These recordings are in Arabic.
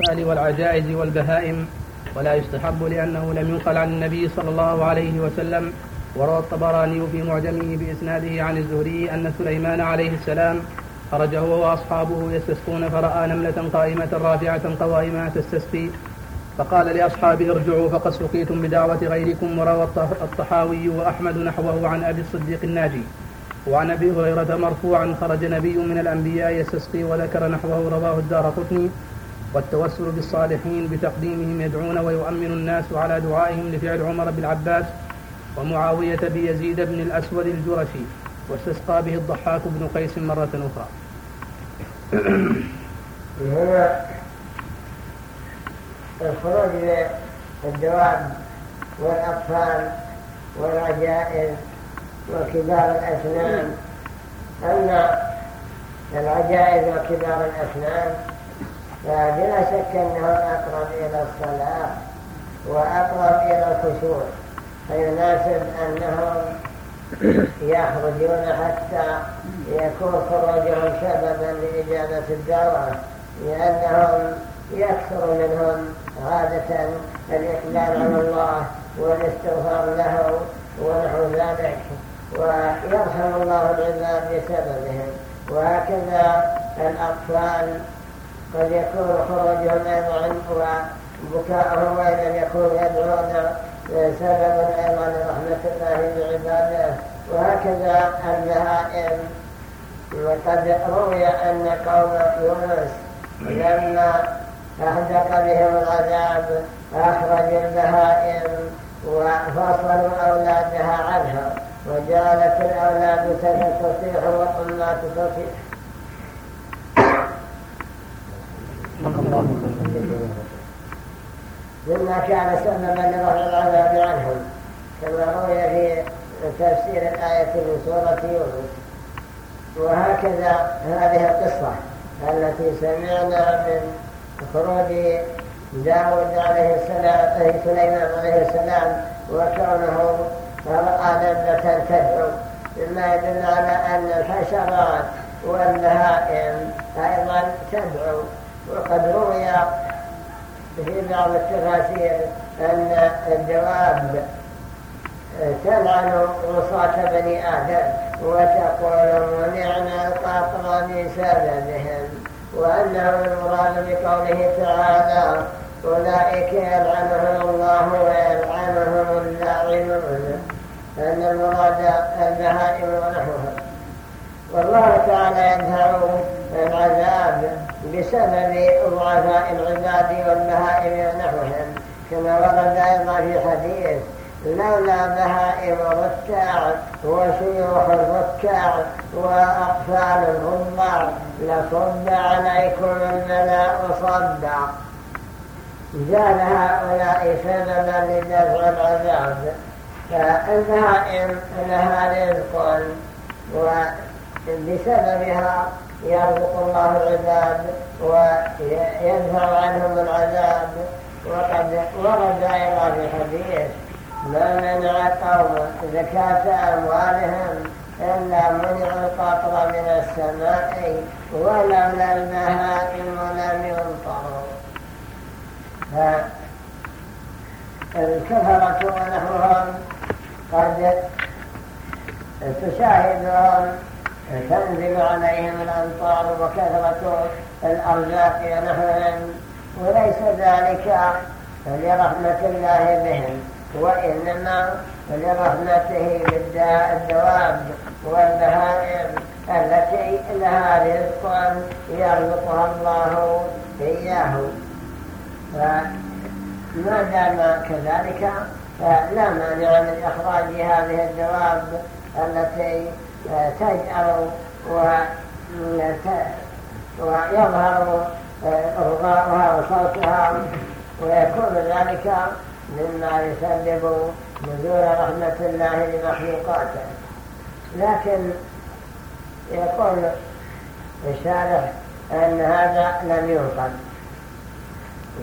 الأطفال والعجائز والبهائم ولا يستحب لأنه لم ينقل عن النبي صلى الله عليه وسلم وروى الطبراني في معجمه بإسناده عن الزهري أن سليمان عليه السلام خرج هو وأصحابه يستسقون فرأى نملة قائمة رافعة قوائمها تستسقي فقال لأصحابه ارجعوا فقد سقيتم بدعوة غيركم. وروى الطحاوي وأحمد نحوه عن أبي الصديق الناجي وعن أبي هريرة مرفوعا خرج نبي من الأنبياء يستسقي وذكر نحوه رواه الدار قطني والتوسل بالصالحين بتقديمهم يدعون ويؤمن الناس على دعائهم لفعل عمر بن العباس ومعاوية بيزيد بن الأسود الجرشي واستسقى به الضحاك بن قيس مرة أخرى. هنا الخروج الدواب والأطفال والعجائز وكبار الأسنان أما العجائز وكبار الأسنان فبلا شك أنهم أقرب إلى الصلاة وأقرب إلى الخشوع. فيناسب أنهم يخرجون حتى يكون خروجهم سببا لإجابة الدعوة لأنهم يكثر منهم عادة الإقبال على الله والاستغفار له ونحو ذلك ويرحم الله العباد بسببهم. وهكذا الأطفال قد يكون خروجهم أيضا وبكاءهم وإن لم يكونوا يدعون سبب أيضا لرحمة الله بعباده. وهكذا البهائم وقد روي أن قوم يونس لما أحدق بهم العذاب أخرج البهائم وفصلوا أولادها عنها وجعلت الأولاد تصيح والأمات تصيح مما كان سببا لرفع العذاب عنهم كما روي في تفسير الآية من سورة يونس. وهكذا هذه القصة التي سمعنا من خروج داود عليه السلام سليمان عليه السلام وكونه رأى نبة تدعو مما يدل على أن الحشرات والبهائم أيضا تدعو وقد روي في بعض التفاسير أن الدواب تلعن وصاة بني آدم وتقول منعنا القطر بسببهم وأنه المراد بقوله تعالى أولئك يلعنهم الله ويلعنهم اللاعنون أن المراد البهائم ونحوها والله تعالى يدفع العذاب بسبب ضعفاء العباد والبهائم ونحوهم. كما ورد أيضا في حديث لولا بهائم ركع وشيوخ الركع وأطفال الرضع لصب عليكم الملاء صبا. جعل هؤلاء سببا لدفع العذاب. فالبهائم لها رزق وبسببها يرزق الله العباد ويدفع عنهم العذاب وقد ورد أيضا في حديث ما منع قوم زكاة أموالهم إلا منعوا القطر من السماء ولولا البهائم لم ينطروا فالكفرة ونحوهم قد تشاهدهم تنزل عليهم الأمطار وكثرة الأرزاق ونحوهم وليس ذلك لرحمة الله بهم وإنما لرحمته بالدواب والبهائم التي لها رزق يرزقها الله إياه. فما دام كذلك فلا مانع من إخراج هذه الدواب التي تجأر ويظهر رضاؤها وصوتها ويكون ذلك مما يسبب نزول رحمة الله لمخلوقاته لكن يقول الشارح أن هذا لم ينقل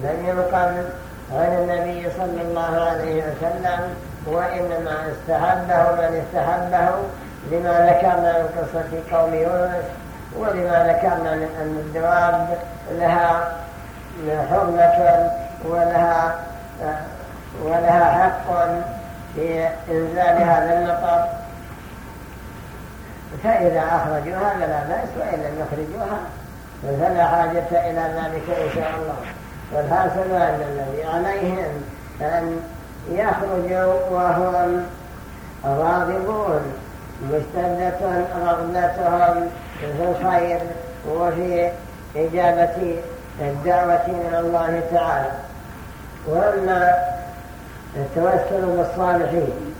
لم ينقل عن النبي صلى الله عليه وسلم وإنما استحبه من استحبه لما ذكرنا من قصة قوم يونس ولما ذكرنا من أن الدواب لها حرمة ولها ولها حق في إنزال هذا المطر. فإذا أخرجوها فلا بأس وإن لم يخرجوها فلا حاجة إلى ذلك إن شاء الله. والحاصل أن الذي عليهم أن يخرجوا وهم راغبون. مستدة رغبتهم في الخير وفي إجابة الدعوة من الله تعالى. وأما التوسل بالصالحين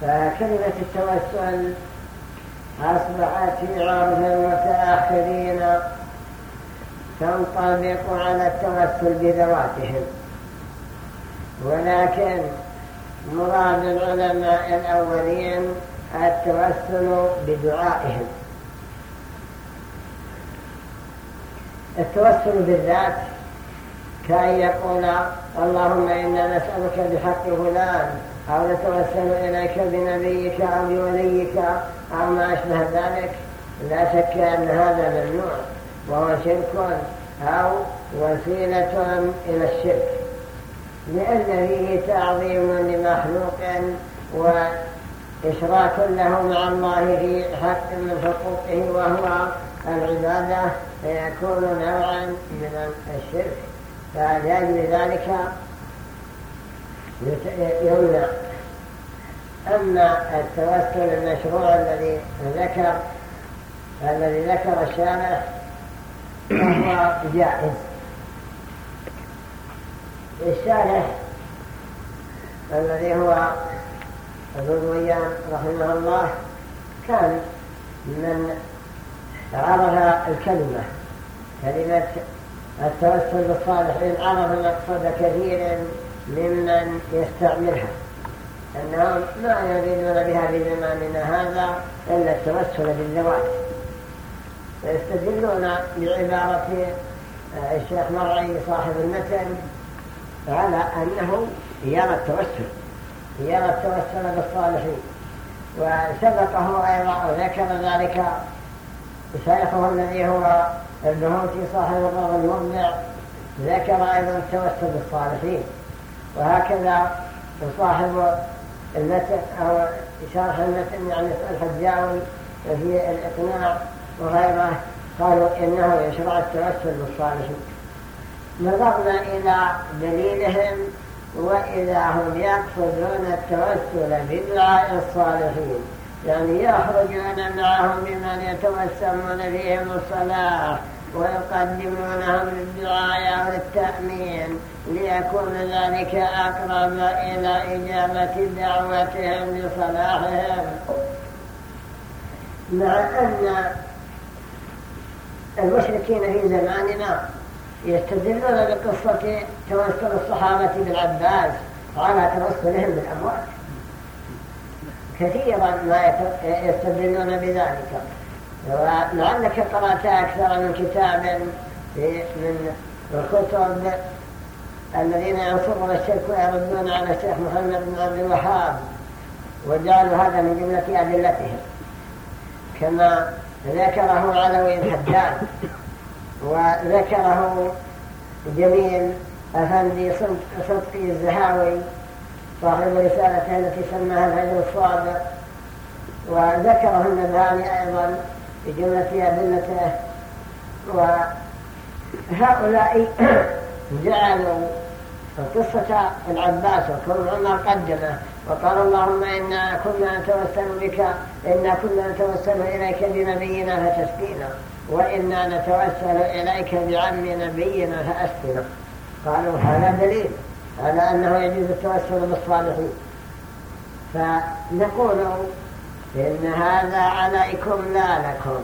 فكلمة التوسل أصبحت في عرف المتأخرين تنطبق على التوسل بذواتهم. ولكن مراد العلماء الأولين التوسل بدعائهم. التوسل بالذات كأن يقول اللهم إنا نسألك بحق فلان أو نتوسل إليك بنبيك أو بوليك أو ما أشبه ذلك. لا شك أن هذا ممنوع وهو شرك أو وسيلة إلى الشرك. لأن فيه تعظيم لمخلوق وإشراك له مع الله في حق من حقوقه وهو العبادة فيكون نوعا من الشرك. فلأجل ذلك يمنع أما التوسل المشروع الذي ذكر الذي ذكر الشارع فهو جائز. الشارع الذي هو ابو الويان رحمه الله كان من عرف الكلمة. كلمة التوسل بالصالحين عرف مقصود كثير ممن يستعملها. أنهم ما يريدون بها في زماننا هذا إلا التوسل بالذوات ويستدلون بعبارة آه، الشيخ مرعي صاحب المثل على أنه يرى التوسل. يرى التوسل بالصالحين. وسبقه أيضا وذكر ذلك شيخه الذي هو البهوتي صاحب الرغم المبدع ذكر أيضا التوسل بالصالحين. وهكذا صاحب المتن أو شرح المتن يعني الحجاوي في الإقناع وغيره قالوا إنه يشرع التوسل بالصالحين. نظرنا إلى دليلهم وإذا هم يقصدون التوسل بدعاء الصالحين يعني يخرجون معهم بمن يتوسمون فيهم الصلاة ويقدمونهم للدعاء والتأمين ليكون ذلك أقرب إلى إجابة دعوتهم لصلاحهم. مع أن المشركين في زماننا يستدلون بقصة توسل الصحابة بالعباس. على توسلهم بالأموات. كثيرا ما يستدلون بذلك. ولعلك قرأت أكثر من كتاب من الكتب الذين ينصرون الشرك ويردون على الشيخ محمد بن عبد الوهاب وجعلوا هذا من جملة أدلتهم. كما ذكره علوي الحداد وذكره جميل أفندي صدقي الزهاوي صاحب رسالته التي سماها الهجر الصادق. وذكره النبهاني أيضا بجملة أدلته. وهؤلاء جعلوا قصة العباس وكل عمر قدمه. وقال اللهم إنا كنا نتوسل بك إنا كنا نتوسل إليك بنبينا فتسقينا وإنا نتوسل إليك بعم نبينا فأسقنا قالوا هذا دليل. على أنه يجوز التوسل بالصالحين. فنقول إن هذا عليكم لا لكم.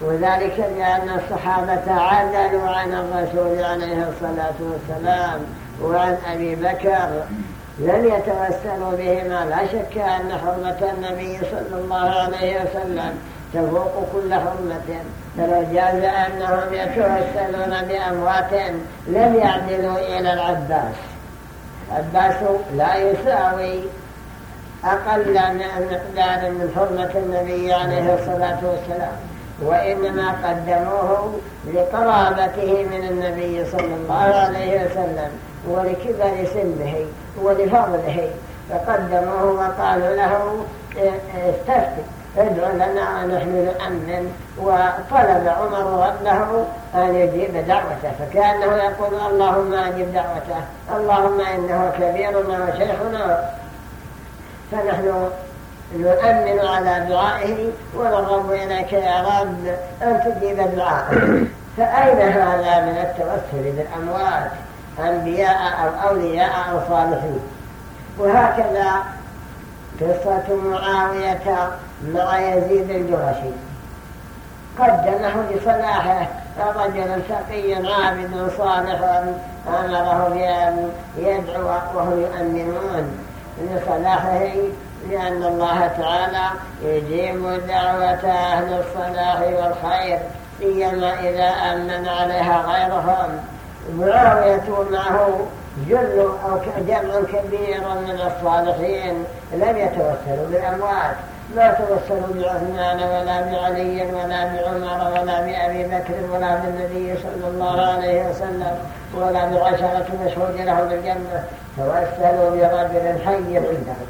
وذلك لأن الصحابة عدلوا عن الرسول عليه الصلاة والسلام وعن أبي بكر. لم يتوسلوا بهما. لا شك أن حرمة النبي صلى الله عليه وسلم تفوق كل حرمة. فلو جاز أنهم يتوسلون بأموات لم يعدلوا إلى العباس. عباس لا يساوي أقل من مقدار من حرمة النبي عليه الصلاة والسلام وإنما قدموه لقرابته من النبي صلى الله عليه وسلم ولكبر سنه ولفضله. فقدموه وقالوا له استفتي. ادعو لنا ونحن نؤمن وطلب عمر ربه أن يجيب دعوته فكأنه يقول اللهم أجب دعوته اللهم إنه كبيرنا وشيخنا فنحن نؤمن على دعائه ونرغب إليك يا رب أن تجيب دعائه فأين هذا من التوسل بالأموات؟ أنبياء أو أولياء أو صالحين؟ وهكذا قصة معاوية مع يزيد الجرشي قدمه لصلاحه رجل شقي عابد صالح أمره بأن يدعو وهم يؤمنون. لصلاحه لأن الله تعالى يجيب دعوة أهل الصلاح والخير سيما إذا أمن عليها غيرهم. معاوية معه جل أو جمع كبير من الصالحين لم يتوسلوا بالأموات. ما توسلوا بعثمان ولا بعلي ولا بعمر ولا بأبي بكر ولا بالنبي صلى الله عليه وسلم ولا بعشرة مشهود له بالجنة توسلوا برجل حي عندهم.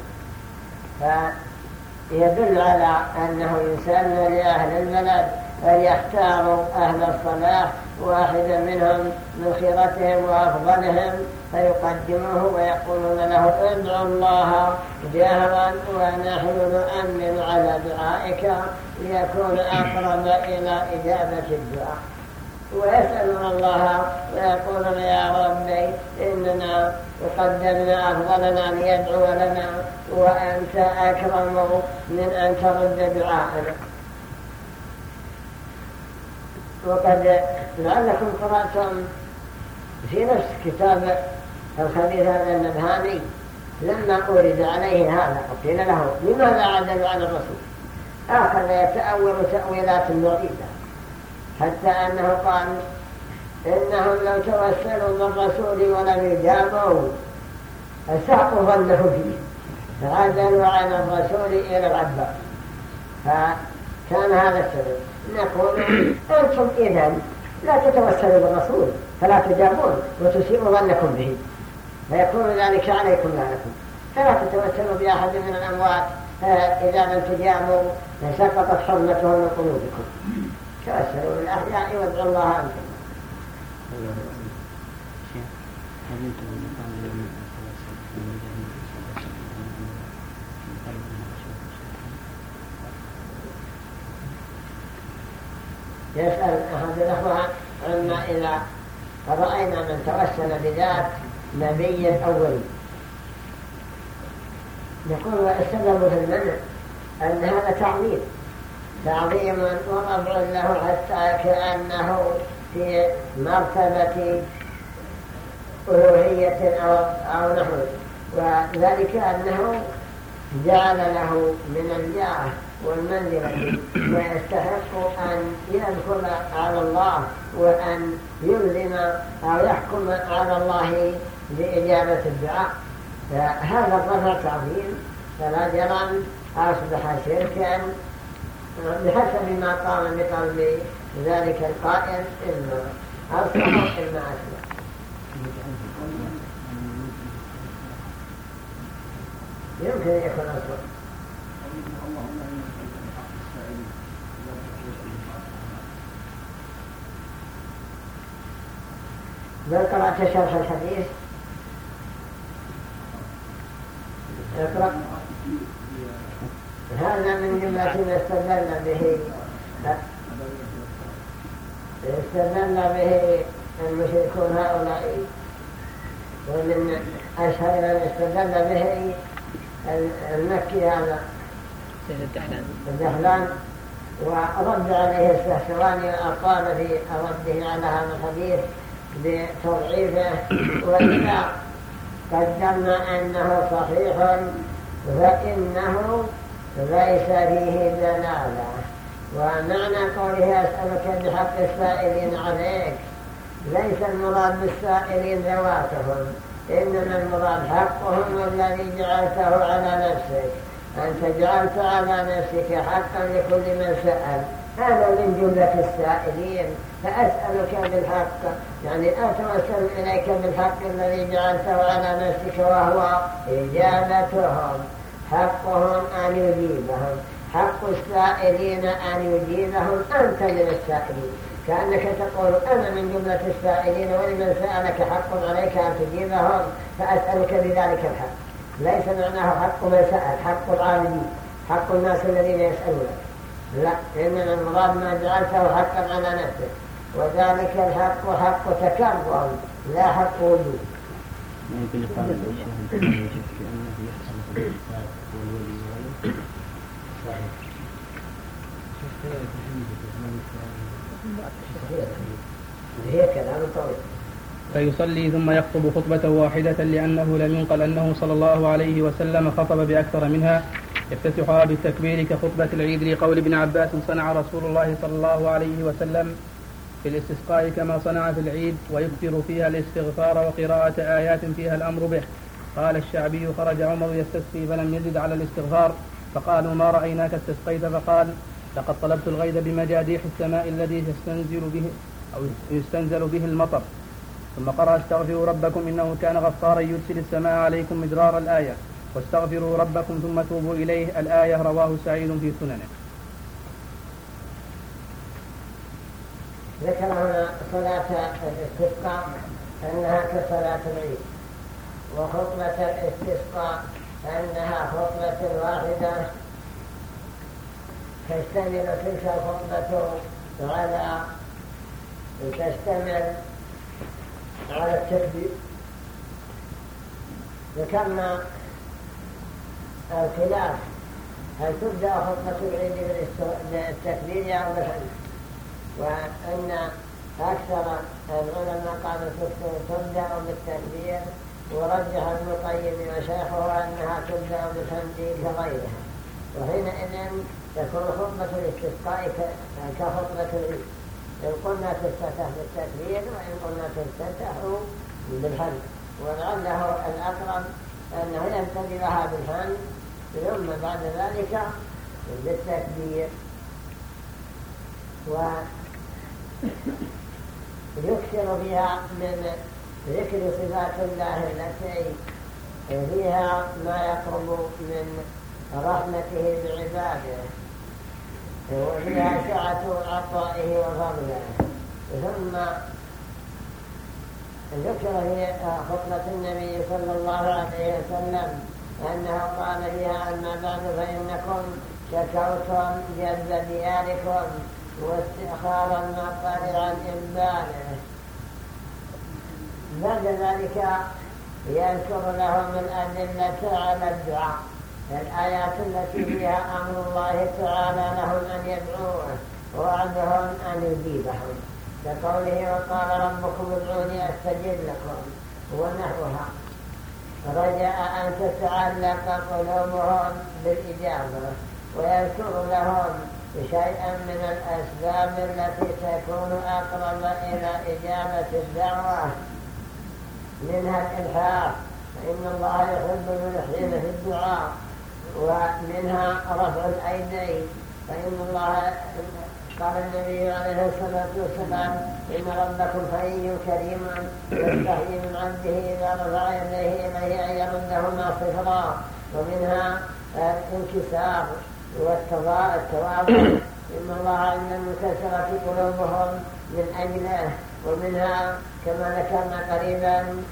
فيدل على أنه يسن لأهل البلد أن يختاروا أهل الصلاح واحدا منهم من خيرتهم وأفضلهم. فيقدموه ويقولون له ادعو الله جهرا ونحن نؤمن على دعائك ليكون أقرب إلى إجابة الدعاء. ويسألون الله ويقولون يا ربي إننا قدمنا أفضلنا ليدعو لنا وأنت أكرم من أن ترد دعاءنا وقد لعلكم قرأتم في نفس كتاب الخبيث هذا النبهاني لما أورد عليه هذا قيل له لماذا عدلوا عن الرسول؟ أخذ يتأول تأويلات مريدة حتى أنه قال إنهم لو توسلوا بالرسول ولم يجابوا أساقوا ظنه فيه فعدلوا عن الرسول إلى العباس. فكان هذا السبب. نقول أنتم إذن لا تتوسلوا بالرسول فلا تجابون وتسيئوا ظنكم به. فيكون ذلك عليكم لا لكم فلا تتوسلوا بأحد من الأموات إذا لم تجابوا سقطت حرمته من قلوبكم. توسلوا بالأحياء وادعوا الله أنتم. يسأل أحد الأخوة عما إذا رأينا من توسل بذات نبي أولي يقول السبب في المنع أن هذا تعظيم. تعظيم ورفع له حتى كأنه في مرتبة ألوهية أو, أو نحو. وذلك أنه جعل له من الجاه والمنزلة ويستحق أن يدخل على الله وأن يلزم أو يحكم على الله بإجابة الدعاء. فهذا الرفع تعظيم. فلا جرم أصبح شركا. بحسب ما قام بقلب ذلك القائل إما أصبح إما أصبح. يمكن يكون أصبح. بل قرأت شرح الحديث. اقرأ هذا من جملة ما استدل به. استدل به المشركون هؤلاء. ومن أشهر من استدل به المكي هذا. الدحلان ورد عليه السهسواني وأقام في رده على هذا الحديث بتضعيفه. وإذا قدمنا أنه صحيح فإنه ليس فيه دلالة. ومعنى قوله أسألك بحق السائلين عليك ليس المراد بالسائلين ذواتهم إنما المراد حقهم الذي جعلته على نفسك. أنت جعلت على نفسك حقا لكل من سأل. أنا من جملة السائلين فأسألك بالحق يعني أتوسل إليك بالحق الذي جعلته على نفسك وهو إجابتهم. حقهم أن يجيبهم. حق السائلين أن يجيبهم. أنت من السائلين. كأنك تقول أنا من جملة السائلين ولمن سألك حق عليك أن تجيبهم؟ فأسألك بذلك الحق. ليس معناه حق من سأل حق العالمين حق الناس الذين يسألونك. لا إنما المراد ما جعلته حقا على نفسك وذلك الحق حق تكرم لا حق وجود. ممكن يقال الشاهد يحصل هي كلام طويل فيصلي ثم يخطب خطبة واحدة لأنه لم ينقل أنه صلى الله عليه وسلم خطب بأكثر منها. يفتتحها بالتكبير كخطبة العيد لقول ابن عباس صنع رسول الله صلى الله عليه وسلم في الاستسقاء كما صنع في العيد ويكثر فيها الاستغفار وقراءة آيات فيها الأمر به. قال الشعبي خرج عمر يستسقي فلم يزد على الاستغفار فقالوا ما رأيناك استسقيت؟ فقال لقد طلبت الغيث بمجاديح السماء الذي يستنزل به أو يستنزل به المطر. ثم قرأ استغفروا ربكم إنه كان غفارا يرسل السماء عليكم مدرار الآية. واستغفروا ربكم ثم توبوا إليه. الآية رواه سعيد في سننه. ذكر هنا صلاة الاستسقاء أنها كصلاة العيد. وخطبة الاستسقاء أنها خطبة واحدة. تشتمل تلك الخطبة على تشتمل على التكبير. ذكرنا الخلاف. هل تبدأ خطبة العيد بالتكبير أو بالحديث وأن أكثر العلماء قالوا تبدأ بالتكبير ورجح ابن القيم وشيخه أنها تبدأ بالحمد كغيرها. وحينئذ تكون خطبة الاستسقاء كخطبة العيد إن قلنا تفتتح بالتكبير وإن قلنا تفتتح بالحمد ولعله الأقرب أنه يبتدي لها بالحمد ثم بعد ذلك بالتكبير ويكثر فيها من ذكر صفات الله التي فيها ما يقرب من رحمته بعباده. وفيها سعة عطائه وفضله. ثم ذكر في خطبة النبي صلى الله عليه وسلم أنه قال فيها أما بعد فإنكم شكوتم جذب دياركم واستئخار المطر عن إنباله بعد ذلك يذكر لهم الأدلة على الدعاء الآيات التي فيها أمر الله تعالى لهم أن يدعوه وعدهم أن يجيبهم. كقوله وقال ربكم ادعوني أستجب لكم ونحوها رجاء أن تتعلق قلوبهم بالإجابة ويذكر لهم شيئا من الأسباب التي تكون أقرب إلى إجابة الدعوة. منها الإلحاح فإن الله يحب الملحين في الدعاء ومنها رفع الأيدي فإن الله قال النبي عليه الصلاة والسلام إن ربكم حي كريم يستحيي من عبده إذا رفع يديه إليه أن يردهما صفرا ومنها الانكسار والتواضع إن الله عند المكسرة قلوبهم من أجله ومنها كما ذكرنا قريبا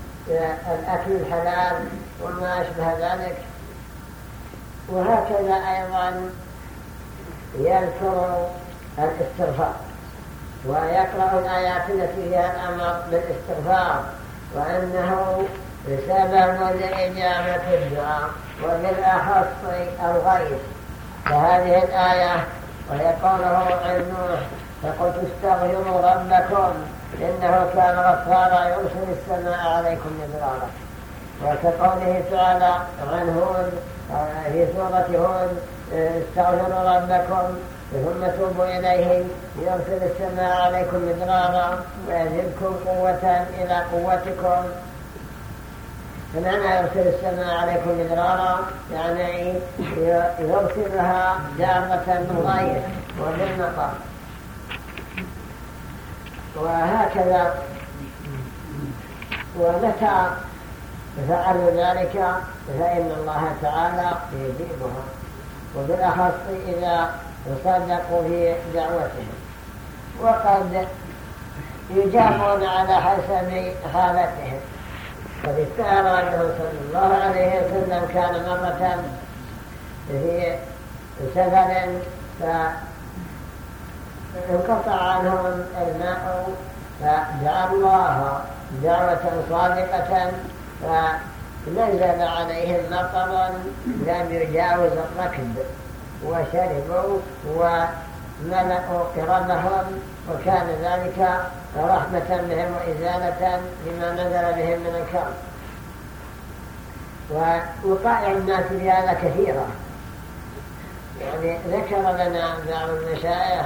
الأكل الحلال وما أشبه ذلك. وهكذا أيضا يذكر الاستغفار. ويقرأ الآيات التي فيها الأمر بالاستغفار وأنه سبب لإجابة الدعاء وبالأخص الغيث فهذه الآية وهي قوله عن نوح فقلت استغفروا ربكم إنه كان غفارا يرسل السماء عليكم مدرارا. وكقوله تعالى عن هود في سورة هود استغفروا ربكم ثم توبوا إليه يرسل السماء عليكم مدرارا ويزدكم قوة إلى قوتكم. فمعنى يرسل السماء عليكم مدرارا يعني يرسلها من غير وبالمطر. وهكذا ومتى فعلوا ذلك فإن الله تعالى يجيبهم. وبالأخص إذا صدقوا في دعوتهم. وقد يجابون على حسب حالتهم. قد اشتهر أنه صلى الله عليه وسلم كان مرة في سفر فانقطع عنهم الماء فدعا الله دعوة صادقة فنزل عليهم مطرا لم يجاوز الركب. وشربوا وملأوا قربهم وكان ذلك رحمة بهم وإزالة لما نزل بهم من الكرم ووقائع الناس بهذا كثيرة. يعني ذكر لنا بعض المشايخ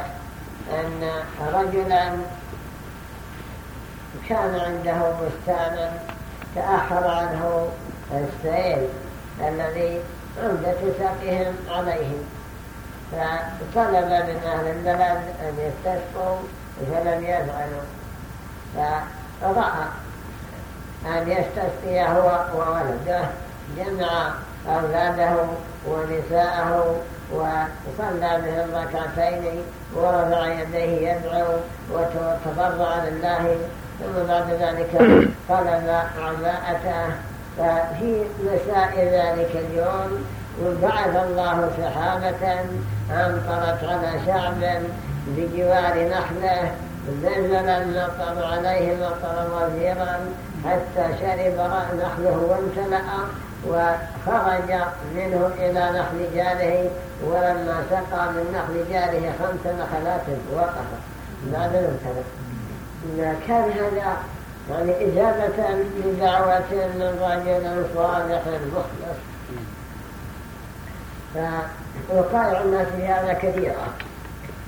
أن رجلا كان عنده بستانا تأخر عنه السيل الذي عند سقهم عليهم فطلب من أهل البلد أن يستسقوا فلم يفعلوا فرأى أن يستسقي هو وولده جمع أولاده ونساءه وصلى بهم ركعتين ورفع يديه يدعو وتضرع لله ثم بعد ذلك طلب عباءته ففي مساء ذلك اليوم وبعث الله سحابة أمطرت على شعب بجوار نخلة نزل المطر عليه مطرا وزيرا حتى شرب نخله وامتلأ وخرج منه إلى نخل جاره ولما سقى من نخل جاره خمس نخلات وقف. بعد امتلأ كان هذا يعني إجابة لدعوة من رجل صالح مخلص. فوقائع الناس في هذا كثيرة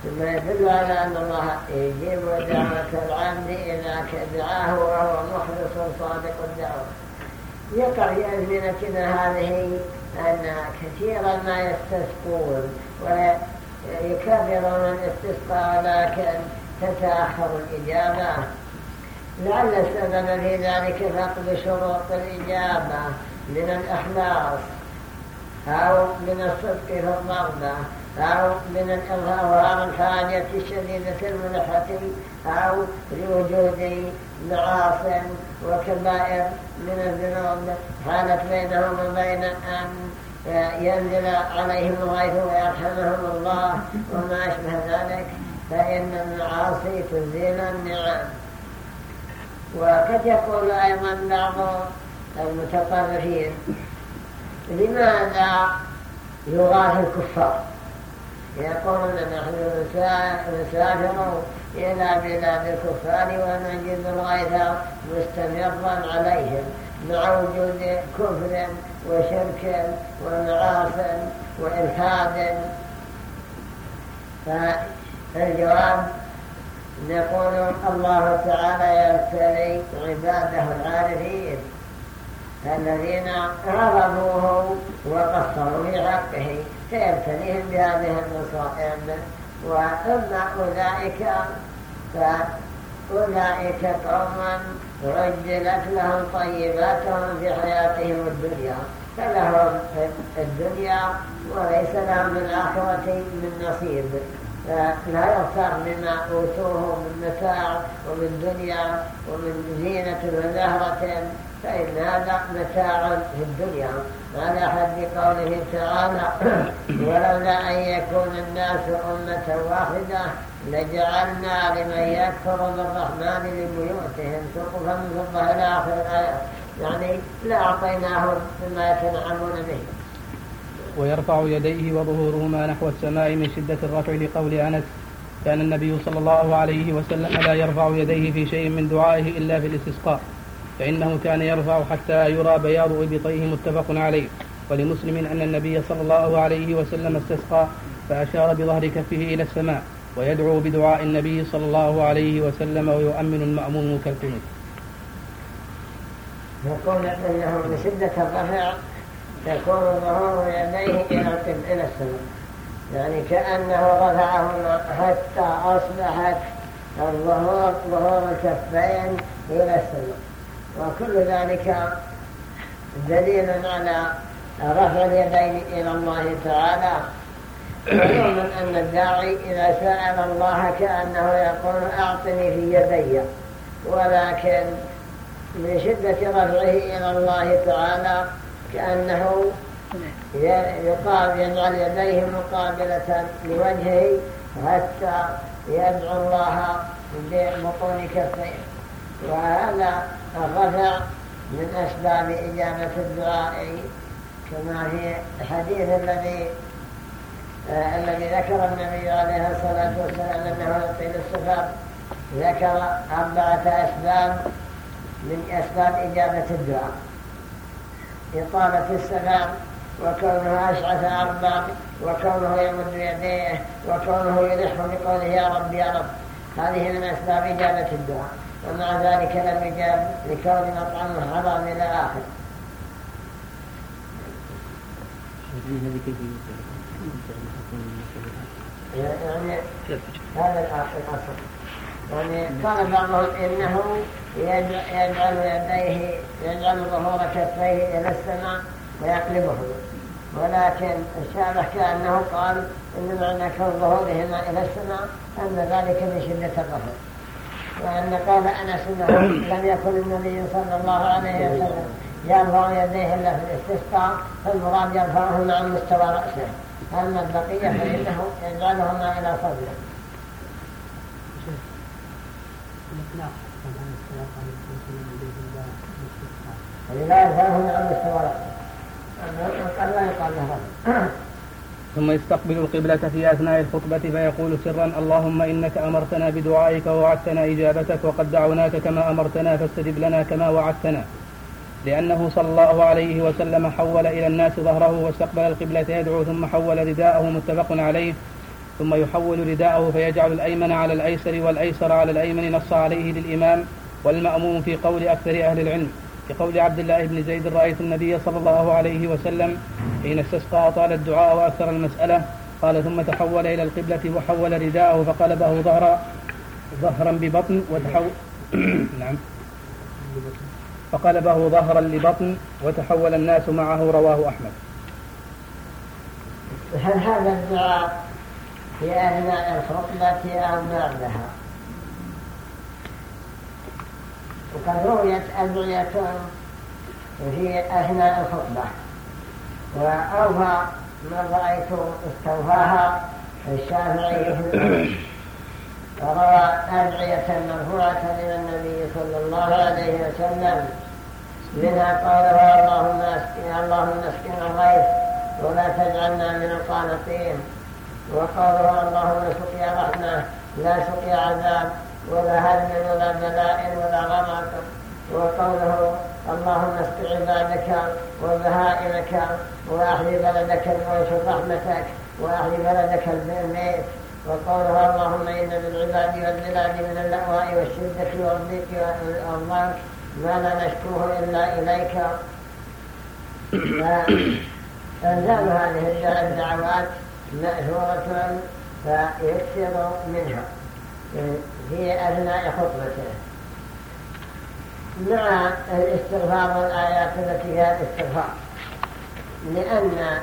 ثم يدل على أن الله يجيب دعوة العبد إذا دعاه وهو مخلص صادق الدعوة. يقع في أزمنتنا هذه أن كثيرا ما يستسقون ويكبرون الاستسقاء ولكن تتأخر الإجابة. لعل السبب في ذلك فقد شروط الإجابة من الإخلاص. أو من الصدق في المرضى أو من الإظهار الحاجة الشديدة الملحة أو لوجود معاص وكبائر من الذنوب حالت بينهم وبين أن ينزل عليهم الغيث ويرحمهم الله وما أشبه ذلك فإن المعاصي تزيل النعم. وقد يقول أيضا بعض المتطرفين لماذا يغاث الكفار؟ يقولون نحن نسافر إلى بلاد الكفار ونجد الغيث مستمرا عليهم مع وجود كفر وشرك ومعاص وإلحاد. فالجواب نقول الله تعالى يبتلي عباده العارفين. الذين غضبوه وقصروا في حقه فيبتليهم بهذه المصائب وأما أولئك فأولئك قوم عجلت لهم طيباتهم في حياتهم الدنيا فلهم الدنيا وليس لهم الآخرة من نصيب. لا يغتر بما أوتوه من متاع ومن دنيا ومن زينة وزهرة فإن هذا متاع في الدنيا على حد قوله تعالى ولولا أن يكون الناس أمة واحدة لجعلنا لمن يكفر بالرحمن لبيوتهم سقفا من فضة إلى آخر الآية. يعني لأعطيناهم مما يتنعمون به. ويرفع يديه وظهورهما نحو السماء من شدة الرفع لقول أنس كان النبي صلى الله عليه وسلم لا يرفع يديه في شيء من دعائه إلا في الاستسقاء. فإنه كان يرفع حتى يرى بياض إبطيه متفق عليه. ولمسلم أن النبي صلى الله عليه وسلم استسقى فأشار بظهر كفه إلى السماء ويدعو بدعاء النبي صلى الله عليه وسلم ويؤمن المأموم كالقنوت يقول أنه من شدة الرفع يكون ظهور يديه إلى السماء. يعني كأنه رفعهما حتى أصبحت الظهور ظهور الكفين إلى السماء. وكل ذلك دليل على رفع اليدين إلى الله تعالى. معلوم أن الداعي إذا سأل الله كأنه يقول أعطني في يدي. ولكن من شدة رفعه إلى الله تعالى كأنه يقال يجعل يديه مقابلة لوجهه حتى يدعو الله ببطون كفيه وهذا الرفع من أسباب إجابة الدعاء كما في الحديث الذي آه الذي ذكر النبي عليه الصلاة والسلام أنه يطيل السفر ذكر أربعة أسباب من أسباب إجابة الدعاء. إطالة السفر وكونه أشعث أربع وكونه يمد يديه وكونه يلح بقوله يا رب يا رب. هذه من أسباب إجابة الدعاء. ومع ذلك لم يجاب لكون مطعمه حرام إلى آخر. يعني هذا الأصل يعني قال بعضهم إنه يجعل يديه يجعل ظهور كفيه إلى السماء ويقلبه. ولكن الشارح كأنه قال إن معنى كون ظهورهما إلى السماء أن ذلك من شدة الرفض وأن قول أنس لم يكن النبي صلى الله عليه وسلم يرفع يديه إلا في الاستسقاء فالمراد يرفعهما عن مستوى رأسه. أما البقية فإنه يجعلهما إلى صدره. لا يرفعهما عن مستوى رأسه ثم يستقبل القبلة في أثناء الخطبة فيقول سرا اللهم إنك أمرتنا بدعائك ووعدتنا إجابتك وقد دعوناك كما أمرتنا فاستجب لنا كما وعدتنا. لأنه صلى الله عليه وسلم حول إلى الناس ظهره واستقبل القبلة يدعو ثم حول رداءه متفق عليه. ثم يحول رداءه فيجعل الأيمن على الأيسر والأيسر على الأيمن نص عليه للإمام والمأموم في قول أكثر أهل العلم. في قول عبد الله بن زيد رأيت النبي صلى الله عليه وسلم حين استسقى أطال الدعاء وأكثر المسألة. قال ثم تحول إلى القبلة وحول رداءه فقلبه ظهرا ظهرا ببطن وتحول نعم. فقلبه ظهرا لبطن وتحول الناس معه رواه أحمد. هل هذا الدعاء في أثناء الخطبة أو بعدها؟ وقد رويت أدعية في أثناء الخطبة. وأوفى من رأيت استوفاها الشافعي. وروى أدعية مرفوعة إلى النبي صلى الله عليه وسلم. منها قوله اللهم اسقنا اللهم اسقنا الغيث ولا تجعلنا من القانطين. وقوله اللهم سقيا رحمة لا سقيا عذاب. ولا هدم ولا بلاء ولا غمر وقوله اللهم اسق عبادك وبهائمك واحيي بلدك وانشر رحمتك واحيي بلدك الميت. وقوله اللهم إن للعباد والبلاد من اللأواء والشدة والضيق والضنك ما لا نشكوه إلا إليك. فالزام هذه الدعوات مأثورة فيكثر منها. في أثناء خطبته مع الاستغفار والآيات التي فيها الاستغفار. لأن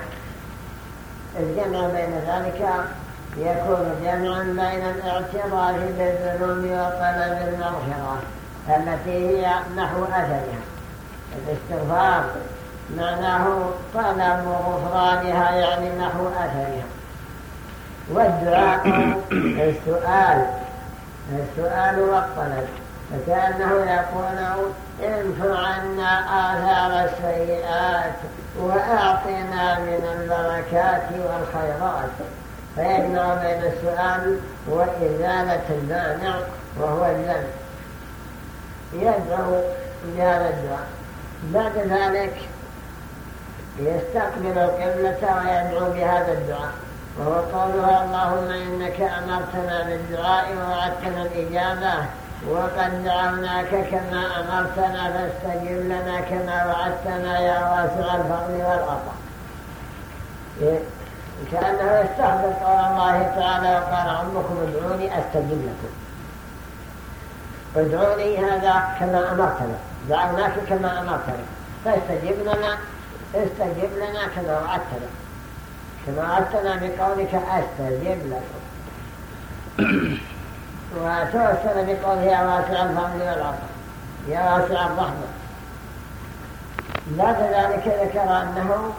الجمع بين ذلك يكون جمعا بين الاعتراف بالذنوب وطلب المغفرة التي هي نحو أثرها الاستغفار معناه طلب غفرانها يعني نحو أثرها والدعاء السؤال السؤال والطلب فكأنه يقول انفع عنا آثار السيئات وأعطنا من البركات والخيرات. فيجمع بين السؤال وإزالة المانع وهو الذنب يدعو بهذا الدعاء. بعد ذلك يستقبل القبلة ويدعو بهذا الدعاء. وهو قولها اللهم إنك أمرتنا بالدعاء ووعدتنا الإجابة وقد دعوناك كما أمرتنا فاستجب لنا كما وعدتنا يا واسع الفضل والعطاء. كأنه يستحضر قول الله تعالى وقال ربكم ادعوني أستجب لكم. ادعوني هذا كما أمرتنا دعوناك كما أمرتنا فاستجب لنا استجب لنا كما وعدتنا. وعدتنا بقولك أستجب لكم وتوسل بقوله يا واسع الفضل والعطاء يا واسع الرحمة بعد ذلك ذكر أنه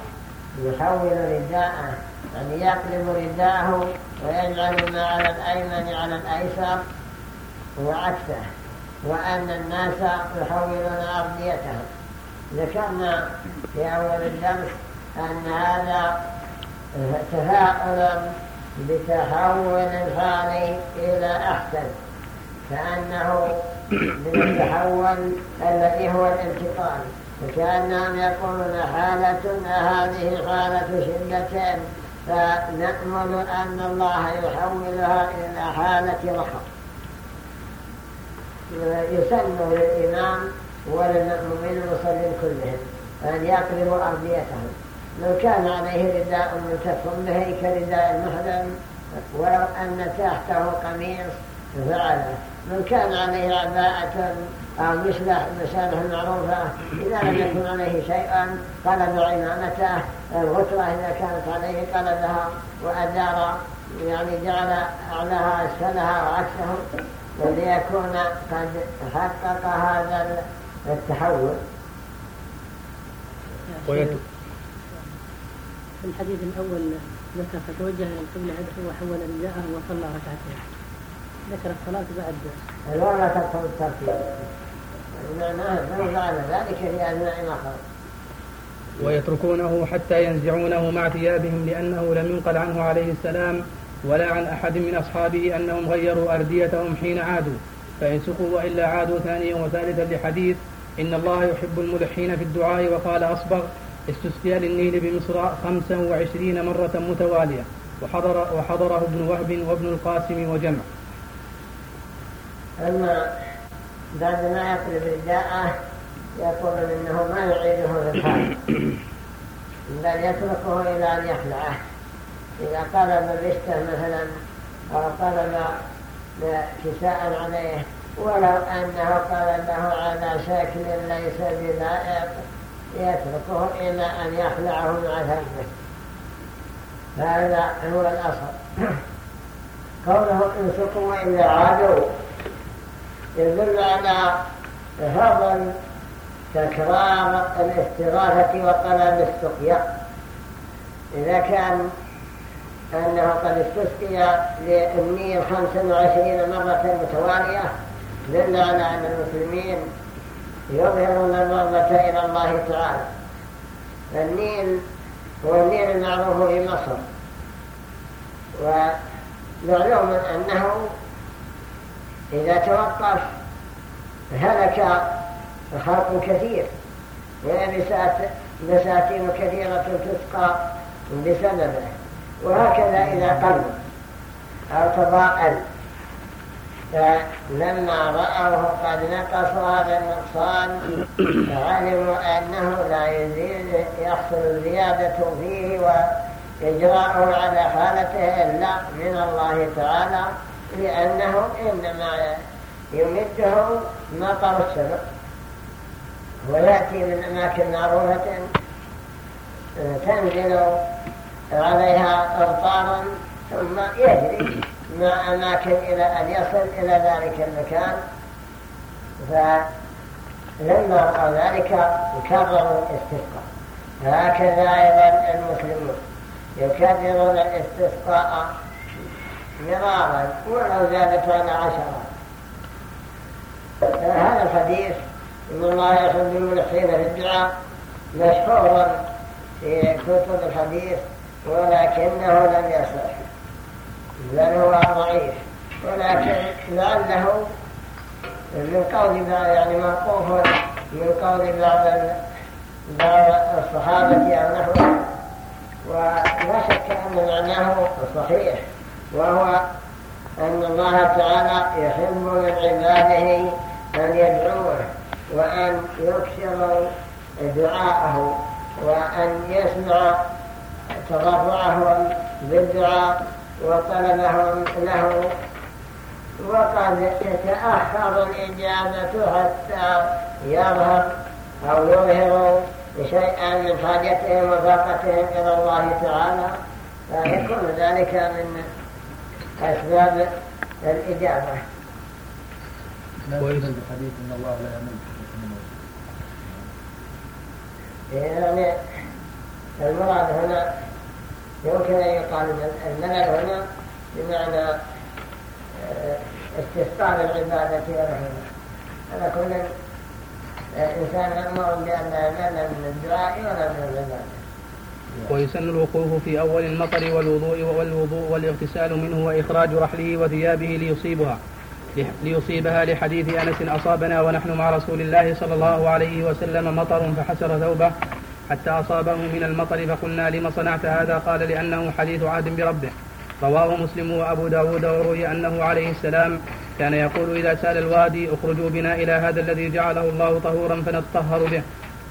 يحول رداءه يعني يقلب رداءه ويجعل ما على الأيمن على الأيسر وعكسه وأن الناس يحولون أرضيتهم. ذكرنا في أول الدرس أن هذا تفاؤل بتحول الحال إلى أحسن كأنه من التحول الذي هو الانتقال وكأنهم يقولون حالة هذه حالة شدة فنأمل أن الله يحولها إلى حالة رخص يسن للإمام وللمؤمنين المصلين كلهم أن يقلبوا أرضيتهم. لو كان عليه رداء ملتف به كرداء المحرم ولو أن تحته قميص فعله من كان عليه عباءة أو مثل المسامح المعروفة إذا لم يكن عليه شيئا قلب عمامته. الغترة إذا كانت عليه قلبها وأدار يعني جعل أعلاها أسفلها وعكسه ليكون قد حقق هذا التحول. في الحديث الأول ذكر فتوجه إلى القبلة وحول رداءه وصلى ركعتين. ذكر الصلاة بعد. لا لا تدخل الترتيب. معناه ذلك؟ في أثناء ما ويتركونه حتى ينزعونه مع ثيابهم لأنه لم ينقل عنه عليه السلام ولا عن أحد من أصحابه أنهم غيروا أرديتهم حين عادوا. فإن سقوا وإلا عادوا ثانيا وثالثا لحديث إن الله يحب الملحين في الدعاء وقال أصبغ استسقي للنيل بمصر خمسا وعشرين مرة متوالية. وحضر وحضره ابن وهب وابن القاسم وجمع. أما بعد ما يقلب رداءه يقول إنه ما يعيده في الحال بل يتركه إلى أن يخلعه. إذا قلب بسته مثلا أو قلب كساء عليه ولو أنه قلبه على شكل ليس بلائق يتركه إلى أن يخلعه مع ثمه هذا هو الأصل. قوله انسقوا وإلا عادوا يدل على فضل تكرار الاستغاثة وطلب السقيا. إذا كان أنه قد استسقي للنيل 25 مرة متوالية دل على أن المسلمين يظهرون الرغبة إلى الله تعالى. النيل هو النيل المعروف في مصر. ومعلوم أنه إذا توقف هلك خلق كثير. ويبسات بساتين كثيرة تسقى بسببه وهكذا إذا قل. أو تضاءل. فلما رأوه قد نقص هذا النقصان علموا أنه لا يزيد يحصل الزيادة فيه وإجراءه على حالته إلا من الله تعالى لأنه إنما يمده مطر السماء ويأتي من أماكن معروفة تنزل عليها أمطارا ثم يجري. أماكن إلى أن يصل إلى ذلك المكان فلما رأوا ذلك يكرروا الاستسقاء. هكذا أيضا المسلمون يكررون الاستسقاء مرارا ولو زادت على عشرة. هذا الحديث إن الله يحب الملحين في الدعاء مشهور في كتب الحديث ولكنه لم يصح. بل هو ضعيف ولكن لعله من قول يعني موقوف من قول بعض الصحابة أو نحوه ولا شك أن معناه صحيح وهو أن الله تعالى يحب من عباده أن يدعوه وأن يكسر دعاءه وأن يسمع تضرعهم بالدعاء وطلبهم له وقد تتأخر الإجابة حتى يظهر أو يظهر شيئا من حاجتهم وفاقتهم إلى الله تعالى. فيكون ذلك من أسباب الإجابة. كويس الحديث إن الله لا يمل يعني المراد هنا يمكن أن يقال الملل هنا بمعنى آه، استثقال العبادة ونحوها هذا كل إنسان مأمور بأن لا من الدعاء ولا من العبادة. ويسن الوقوف في أول المطر والوضوء والوضوء والاغتسال منه وإخراج رحله وثيابه ليصيبها. ليصيبها لحديث أنس أصابنا ونحن مع رسول الله صلى الله عليه وسلم مطر فحسر ثوبه حتى أصابه من المطر فقلنا لم صنعت هذا؟ قال لأنه حديث عهد بربه. رواه مسلم وأبو داود وروي أنه عليه السلام كان يقول إذا سأل الوادي اخرجوا بنا إلى هذا الذي جعله الله طهورا فنتطهر به.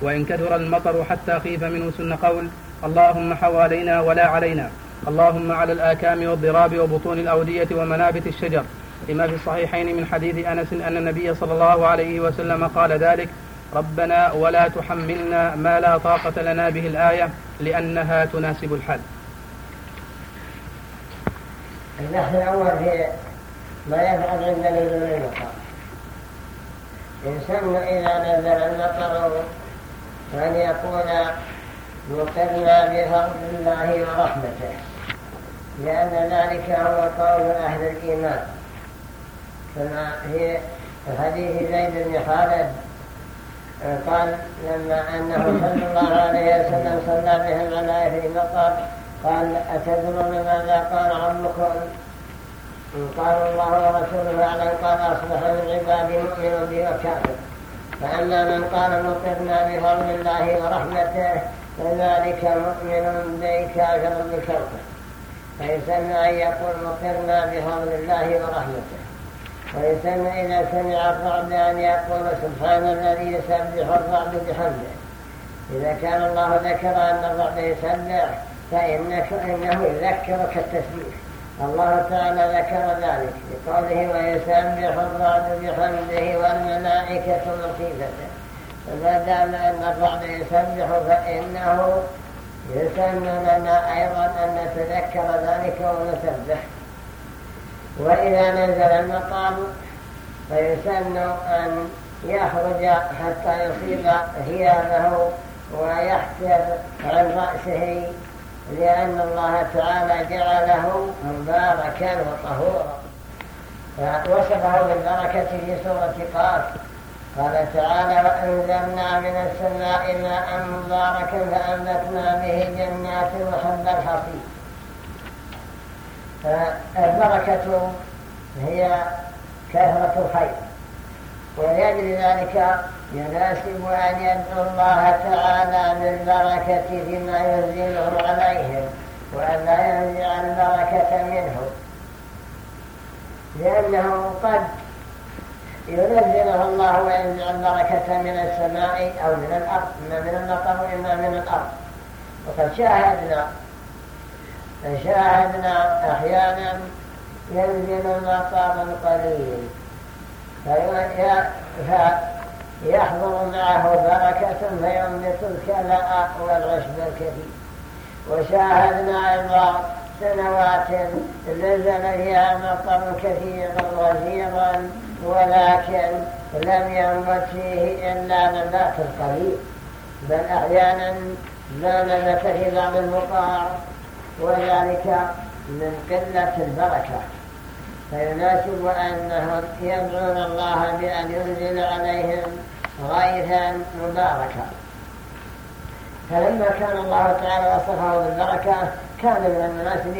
وإن كثر المطر حتى خيف منه سن قول اللهم حوالينا ولا علينا. اللهم على الآكام والضراب وبطون الأودية ومنابت الشجر. لما في الصحيحين من حديث أنس أن النبي صلى الله عليه وسلم قال ذلك ربنا ولا تحملنا ما لا طاقة لنا به الآية لأنها تناسب الحال. البحث الأول في ما يفعل عند نزول المطر إنسان إذا نزل المطر أن يقول مطرنا بفضل الله ورحمته لأن ذلك هو قول أهل الإيمان. كما في حديث زيد بن خالد قال لما أنه صلى الله عليه وسلم صلى بهم على في المطر قال أتدرون ماذا قال عمكم قال الله ورسوله أعلم قال أصبح من عبادي مؤمن بي وكافر. فأما من قال مطرنا بفضل الله ورحمته فذلك مؤمن بي كافر بشرطه. فيسمى أن يقول مطرنا بفضل الله ورحمته. ويسمى إذا سمع الرعد أن يقول سبحان الذي يسبح الرعد بحمده. إذا كان الله ذكر أن الرعد يسبح فإنه يذكرك التسبيح الله تعالى ذكر ذلك بقوله ويسبح الرعد بحمده والملائكة من فما دام أن الرعد يسبح فإنه يسن لنا أيضا أن نتذكر ذلك ونسبح وإذا نزل المطر فيسن أن يخرج حتى يصيب ثيابه ويحتر عن رأسه لأن الله تعالى جعله مباركا وطهورا. وصفه بالبركة في سورة قاف. قال تعالى وأنزلنا من السماء ماء مباركا فأنبتنا به جنات وحب الحصيد. فالبركة هي كثرة الخير. ولأجل ذلك يناسب أن يدعو الله تعالى بالبركة فيما ينزله عليهم وأن لا ينزع البركة منه. لأنه قد ينزلها الله وينزع البركة من السماء أو من الأرض إما من المطر وإما من الأرض. وقد شاهدنا شاهدنا أحيانا ينزل المطر قليل. فيحضر معه بركة فينبت الكلاء والعشب الكثير وشاهدنا أيضا سنوات نزل فيها مطر كثيرا غزيرا ولكن لم ينبت فيه إلا نبات القليل. بل أحيانا لا نبت في بعض البقاع وذلك من قلة البركة. فيناسب أنهم يدعون الله بأن ينزل عليهم غيثا مباركا. فلما كان الله تعالى وصفه بالبركة كان من المناسب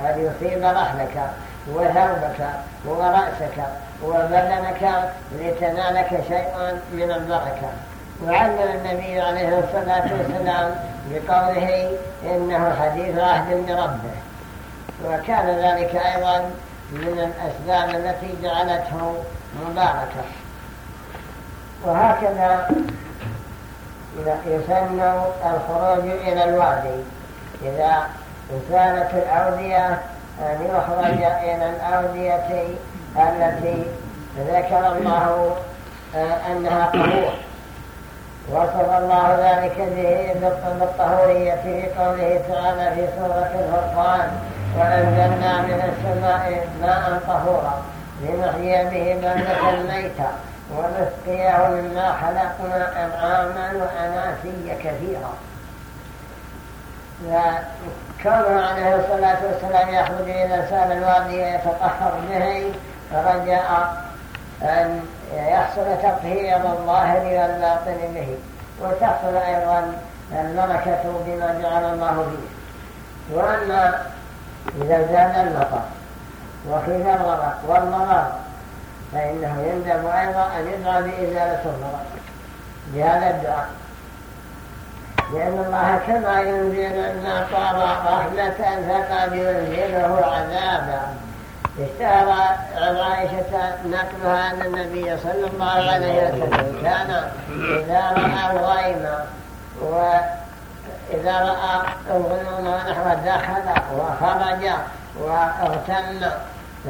أن يصيب رحلك وثوبك ورأسك وبدنك لتنالك شيء من البركة. وعلم النبي عليه الصلاة والسلام بقوله إنه حديث عهد بربه وكان ذلك أيضا من الأسباب التي جعلته مباركة. وهكذا يسن الخروج إلى الوادي. إذا كانت الأودية أن يخرج إلى الأودية التي ذكر الله آه، أنها طهور وصف الله ذلك به بالطهورية في قوله تعالى في سورة الفرقان وأنزلنا من السماء ماء طهورا لنحيي به بلدة ميتا ونسقيه مما خلقنا أنعاما وأناسيا كثيرا. فكونه عليه الصلاة والسلام يخرج إلى سال الوادي ويتطهر به رجاء أن يحصل تطهير الظاهر والباطن به وتحصل أيضا الملكة بما جعل الله فيه وأما إذا زاد المطر وخذ الغرق والمرض فإنه يندب أيضا أن يدعى بإزالة المرض بهذا الدعاء. لأن الله كما ينزل المطر رحمة فقد ينزله عذابا. اشتهر عائشة نقلها أن النبي صلى الله عليه وسلم. كان إذا رأى الغيم وإذا رأى الغيوم ونحو دخل وخرج واغتم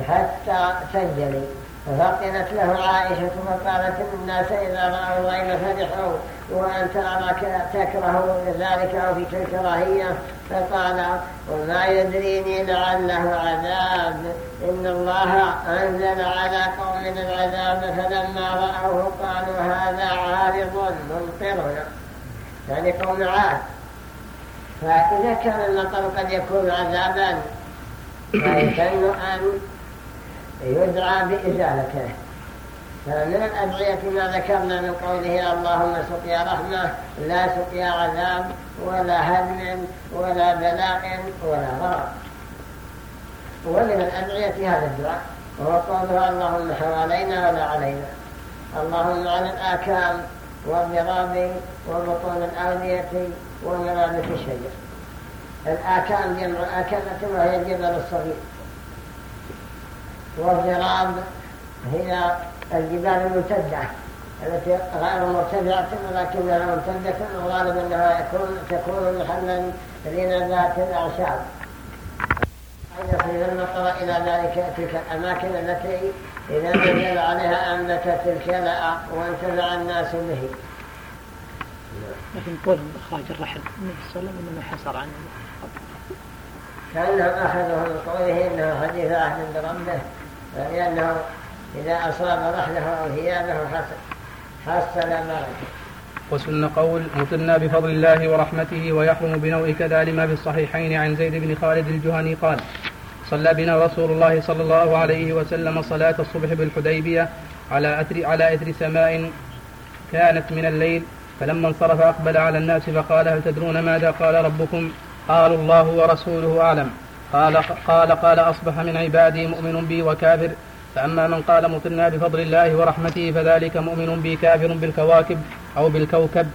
حتى سجل. فقلت له عائشة فقالت الناس إذا رأوا الغيب فرحوا وأنت أراك تكره ذلك أو فيك الكراهية فقال وما يدريني لعله عذاب. إن الله أنزل على قوم العذاب فلما رأوه قالوا هذا عارض ممطرنا يعني قوم عاد. فإذا كان المطر قد يكون عذابا فيسن أن يدعى بإزالته. فمن الأدعية ما ذكرنا من قوله اللهم سقيا رحمة لا سقيا عذاب. ولا هدم ولا بلاء ولا غرق ومن الأدعية هذا الدعاء وهو قوله اللهم حوالينا ولا علينا. اللهم على الآكام والضراب وبطون الأودية ومرابط الشجر الآكام جمع آكمة وهي الجبل الصغير. والضراب هي الجبال الممتدة التي غير مرتفعة ولكنها ممتدة وغالبا أنها يكون تكون محلا لنبات الأعشاب. أن المطر إلى ذلك تلك الأماكن التي إذا نزل عليها أنبتت الكلاء وانتفع الناس به. لكن قول إخراج الرحل النبي صلى الله عليه وسلم إنما حصر عنه كأنهم أخذوا من قوله إنه حديث أهل بربه لأنه إذا أصاب رحله أو ثيابه حصل بركة وسن قول مطرنا بفضل الله ورحمته ويحرم بنوء كذا لما في الصحيحين عن زيد بن خالد الجهني قال صلى بنا رسول الله صلى الله عليه وسلم صلاة الصبح بالحديبية على أثر على إثر سماء كانت من الليل فلما انصرف أقبل على الناس فقال هل تدرون ماذا قال ربكم؟ قالوا الله ورسوله أعلم. قال قال قال أصبح من عبادي مؤمن بي وكافر. فأما من قال مطرنا بفضل الله ورحمته فذلك مؤمن بي كافر بالكواكب أو بالكوكب.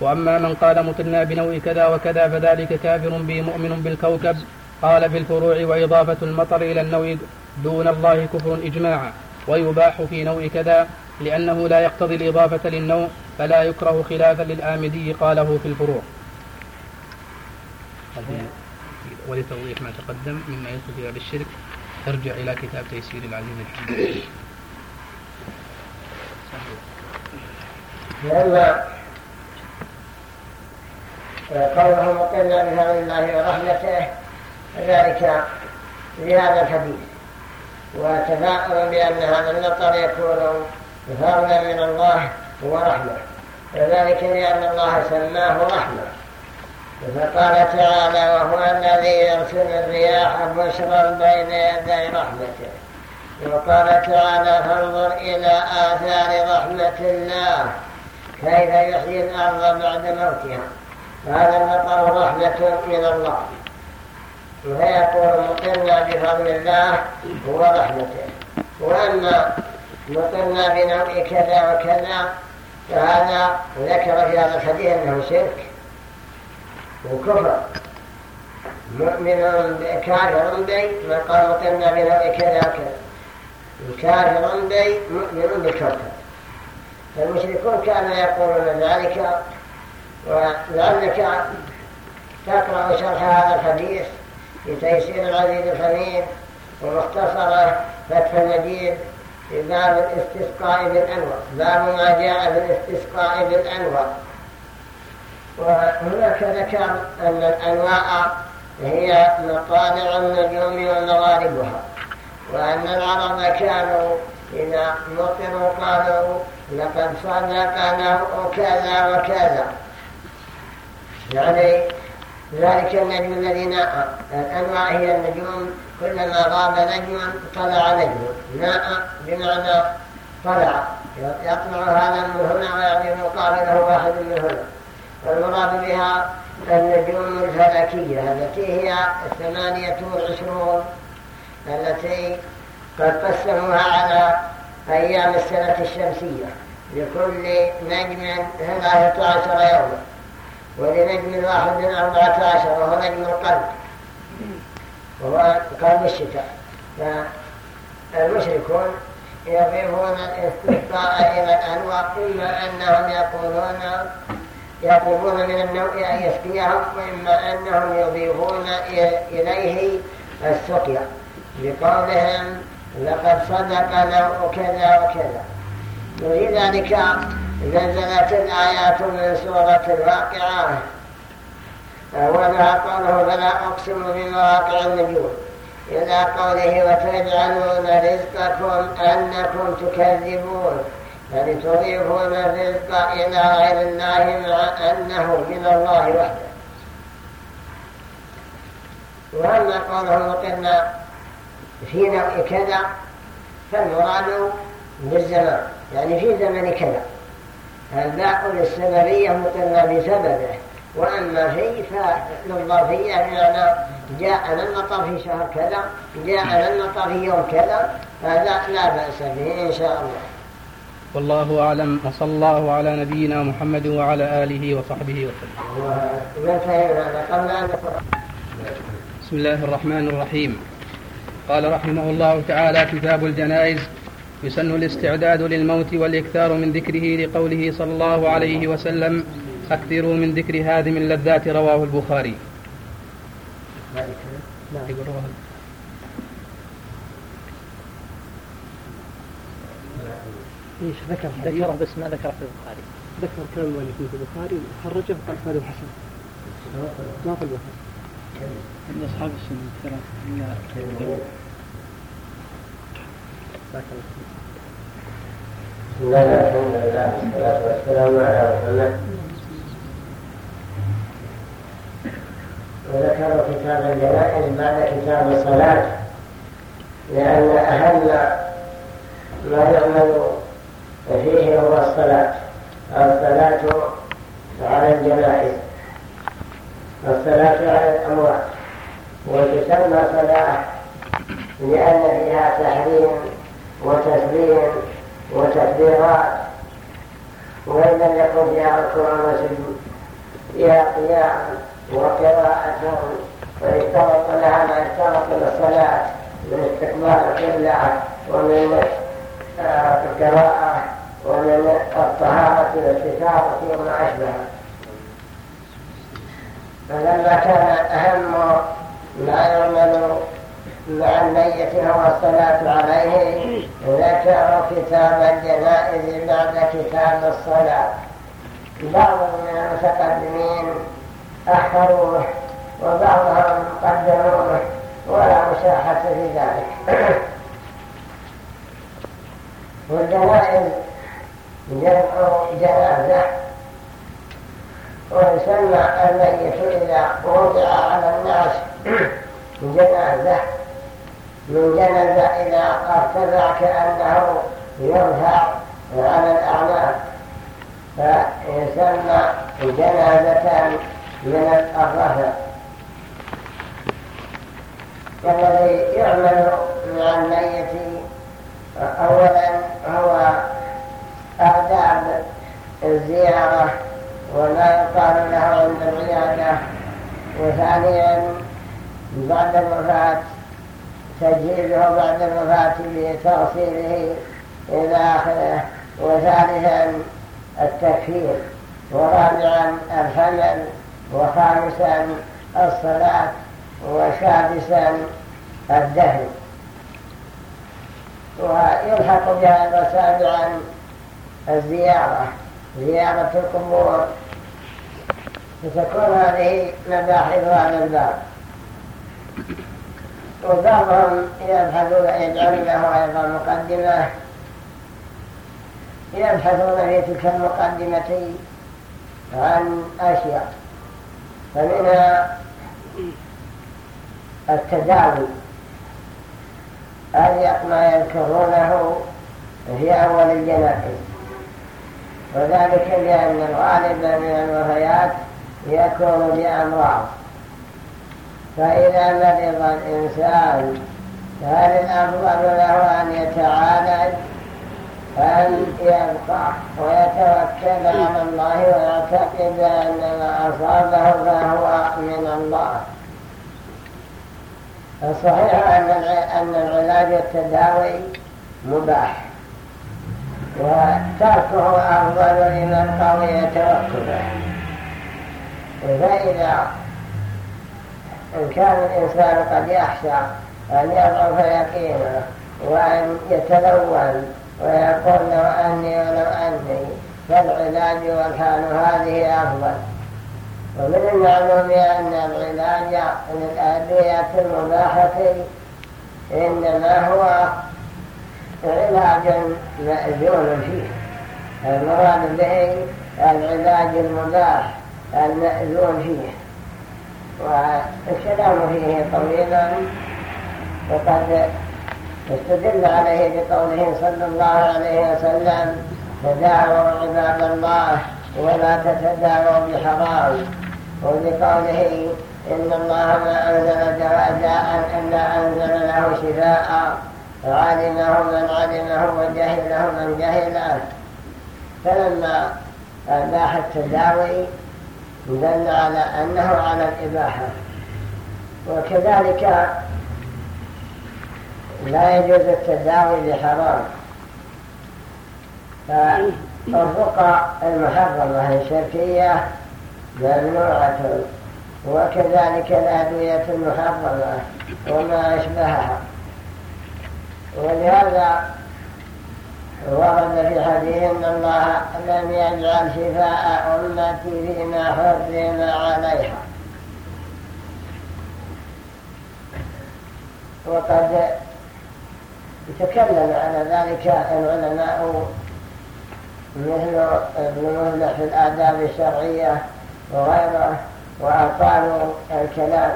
وأما من قال مطرنا بنوء كذا وكذا فذلك كافر بي مؤمن بالكوكب. قال في الفروع وإضافة المطر إلى النوء دون الله كفر إجماعا ويباح في نوع كذا لأنه لا يقتضي الإضافة للنوع فلا يكره خلافا للآمدي قاله في الفروع. ولتوضيح ما تقدم مما يدخل في باب الشرك. أرجع إلى كتاب تيسير العزيز الحميد لما قوله مقلنا بفضل الله ورحمته ذلك في هذا الحديث. وتفاؤل بأن هذا المطر يكون فضلا من الله ورحمة. وذلك لأن الله سماه رحمة. فقال تعالى وهو الذي يرسل الرياح بشرا بين يدي رحمته؟ وقال تعالى فانظر إلى آثار رحمة الله كيف يحيي الأرض بعد موتها؟ هذا المطر رحمة من الله. ويقول مطرنا بفضل الله ورحمته وأما مطرنا بنوع كذا وكذا فهذا ذكر في هذا الحديث أنه شرك. وكفر مؤمن كافر بي ما قال مطرنا بنوع كذا وكذا كافر بي مؤمن بالكوكب فالمشركون كانوا يقولون ذلك ولعلك تقرأ شرح هذا الحديث في تيسير العزيز الحميد ومختصرة فتح المجيد في باب الاستسقاء بالأنواع باب ما جاء في الاستسقاء بالأنواع وهناك ذكر أن الأنواع هي مطالع النجوم ومغاربها وأن العرب كانوا إذا مطروا قالوا لقد صدقنا كذا وكذا. يعني ذلك النجم الذي ناء. الأنواع هي النجوم كلما غاب نجم طلع نجم. ناء بمعنى طلع يطلع هذا من هنا ويعني مقابله واحد من هنا. والمراد بها النجوم الفلكية التي هي الثمانية والعشرون التي قد قسموها على أيام السنة الشمسية لكل نجم ثلاثة عشر يوما ولنجم واحد أربعة عشر وهو نجم القلب وهو قلب الشتاء. فالمشركون يضيفون الاستسقاء إلى الأنواع إما أنهم يقولون يطلبون من النوء أن يسقيهم وإما أنهم يضيفون إليه السقيا. بقولهم لقد صدق نوء كذا وكذا. وفي ذلك نزلت الآيات من سورة الواقعة. أولها قوله فلا أقسم بمواقع النجوم. إلى قوله وتجعلون رزقكم أنكم تكذبون. يعني تضيفون الرزق إلى غير الله مع أنه من الله وحده وأما قوله وقرنا في نوع كذا فالمراد بالزمان يعني في زمن كذا الباء للسببية مقرنا بسببه وأما في فالظرفية بمعنى جاءنا المطر في شهر كذا جاءنا المطر في يوم كذا هذا لا بأس به إن شاء الله والله أعلم وصلى الله على نبينا محمد وعلى آله وصحبه وسلم. بسم الله الرحمن الرحيم. قال رحمه الله تعالى كتاب الجنائز يسن الاستعداد للموت والإكثار من ذكره لقوله صلى الله عليه وسلم أكثروا من ذكر هادم اللذات رواه البخاري. إيش ذكر؟ ذكره بس ما ذكره في البخاري. ذكر كلام المؤلفين في البخاري. وخرجه وقال فهذا حسن ما في البخاري. عند أصحاب السنة ترى بسم الله. الحمد لله والصلاة والسلام على محمد. وذكروا كتاب الجنائز بعد كتاب الصلاة لأن أهم ما يعمل فيه هو الصلاة. الصلاة على الجنائز الصلاة على الأموات. وتسمى صلاة لأن فيها تحريم وتسليم وتكبيرات. وإن لم يكن فيها القرآن وسجود فيها قيام وقراءة. ويشترط لها ما يشترط للصلاة من استقبال القبلة ومن القراءة. ومن الطهارة والاستثارة وما أشبه فلما كان أهم ما يعمل مع الميت هو الصلاة عليه ذكروا كتاب الجنائز بعد كتاب الصلاة بعض من المتقدمين أخروه وبعضهم قدموه ولا مشاحة في ذلك والجنائز جمع جنازة ويسمى الميت إذا وضع على الناس جنازة. من جنازة إذا ارتفع كأنه يرفع على الأعناق فيسمى جنازة من الرفع والذي يعمل مع الميت أولا هو آداب الزيارة وما يقال له عند العيادة. وثانيا بعد الوفاة تجهيزه بعد الوفاة بتغسيله إلى آخره. وثالثا التكفير. ورابعا الحمل. وخامسا الصلاة. وسادسا الدهن. ويلحق بها سابعا الزيارة. زيارة القبور. فتكون هذه مباحث هذا الباب. وبعضهم يبحثون يجعل له أيضا مقدمة. يبحثون في تلك المقدمة عن أشياء. فمنها التداوي هذه ما يذكرونه في أول الجنائز وذلك لأن الغالب من الوفيات يكون بأمراض. فإذا مرض الإنسان فهل الأفضل له أن يتعالج؟ أن يبقى ويتوكل على الله ويعتقد أن ما أصابه فهو من الله؟ الصحيح أن العلاج التداوي مباح. وتركه أفضل لمن قوي توكله فإذا كان الإنسان قد يخشى أن يضعف يقينه وأن يتلون ويقول لو أني ولو أني فالعلاج والحال هذه أفضل. ومن المعلوم أن العلاج للأدوية المباحة إنما هو علاج مأذون فيه المراد به العلاج المباح المأذون فيه والكلام فيه طويلا وقد استدل عليه بقوله صلى الله عليه وسلم تداووا عباد الله ولا تتداووا بحرام وبقوله إن الله ما أنزل دواء إلا أنزل له شفاء علمه من علمه وجهله من جهله فلما أباح التداوي دل على أنه على الإباحة. وكذلك لا يجوز التداوي بحرام. فالرقى المحرمة الشركية ممنوعة وكذلك الأدوية المحرمة وما أشبهها. ولهذا ورد في حديث أن الله لم يجعل شفاء أمتي فيما حرم عليها. وقد تكلم على ذلك العلماء مثل ابن مهلح في الآداب الشرعية وغيره وأقالوا الكلام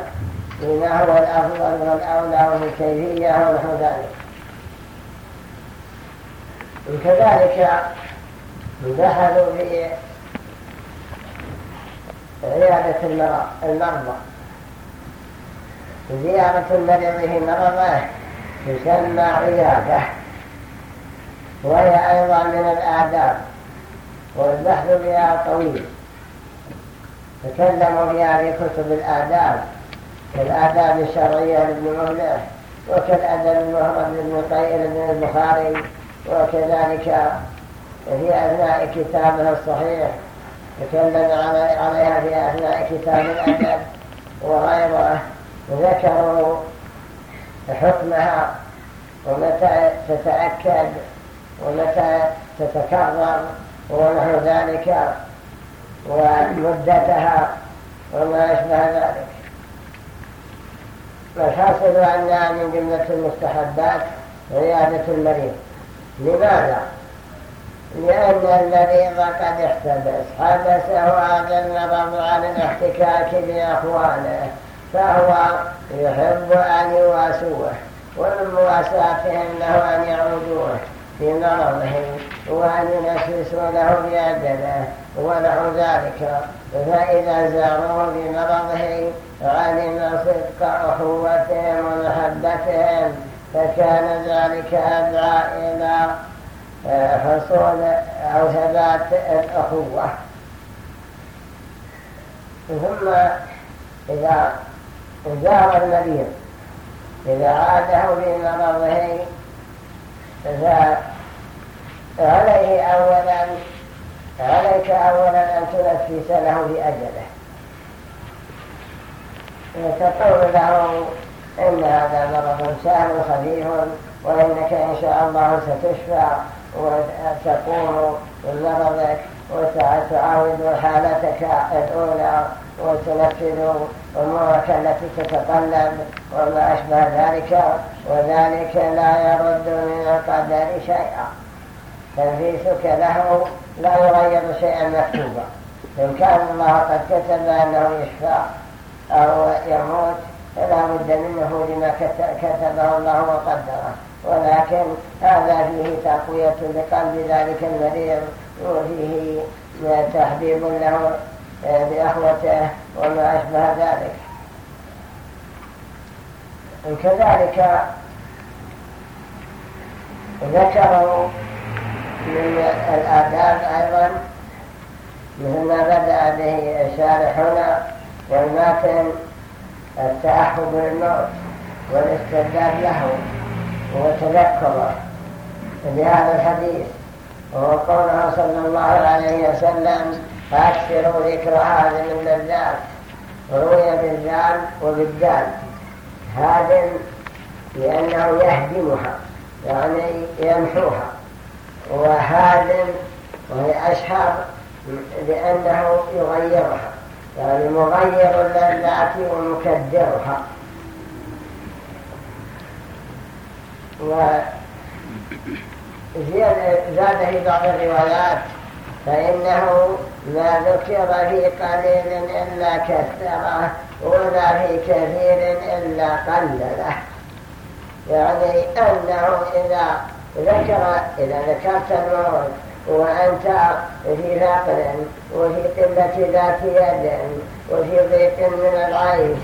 بما هو الأفضل والأولى والكيفية ونحو ذلك وكذلك بحثوا في عيادة المرضى. زيارة المريض في مرضه تسمى عيادة. وهي أيضا من الآداب. والبحث بها طويل. تكلموا فيها في كتب الآداب. كالآداب الشرعية لابن مهله وكالأدب المهرب لابن قيل بن البخاري. وكذلك في أثناء كتابه الصحيح تكلم عليها في أثناء كتاب الأدب وغيره. ذكروا حكمها ومتى تتأكد ومتى تتكرر ونحو ذلك ومدتها وما أشبه ذلك. والحاصل أنها من جملة المستحبات عيادة المريض. لماذا؟ لأن المريض قد احتبس حبسه هذا المرض عن الاحتكاك بأخوانه فهو يحب أن يواسوه ومن مواساتهم له أن يعودوه في مرضه وأن ينسسوا له بأجله ونحو ذلك فإذا زاروه بمرضه علم صدق أخوتهم ومحبتهم فكان ذلك أدعى إلى آه، حصول أو ثبات الأخوة. ثم إذا زار المريض إذا عاده في مرضه فعليه أولا عليك أولا أن تنفس له في أجله تقول له إن هذا مرض سهل خفيف وإنك إن شاء الله ستشفى وتقوم بمرضك وتعاود حالتك الأولى وتنفذ أمورك التي تتطلب وما أشبه ذلك وذلك لا يرد من القدر شيئا. تنفيسك له لا يغير شيئا مكتوبا. إن كان الله قد كتب أنه يشفى أو يموت فلا بد منه لما كتبه الله وقدره. ولكن هذا فيه تقوية لقلب ذلك المريض وفيه تحبيب له بأخوته وما أشبه ذلك. كذلك ذكروا من الآداب أيضا مثل ما بدأ به الشارح هنا والماتن التأحب للموت والاستعداد له وتذكره بهذا الحديث وهو صلى الله عليه وسلم فأكثروا ذكر هذه من روي بالذال وبالدال. هذا لأنه يهدمها يعني يمحوها وهادم وهي أشهر لأنه يغيرها. يعني مغير اللذات ومكدرها وزاد في بعض الروايات فإنه ما ذكر في قليل إلا كثره ولا في كثير إلا قلله. يعني أنه إذا ذكر إذا ذكرت الموت وأنت في فقر وفي قلة ذات يد وفي ضيق من العيش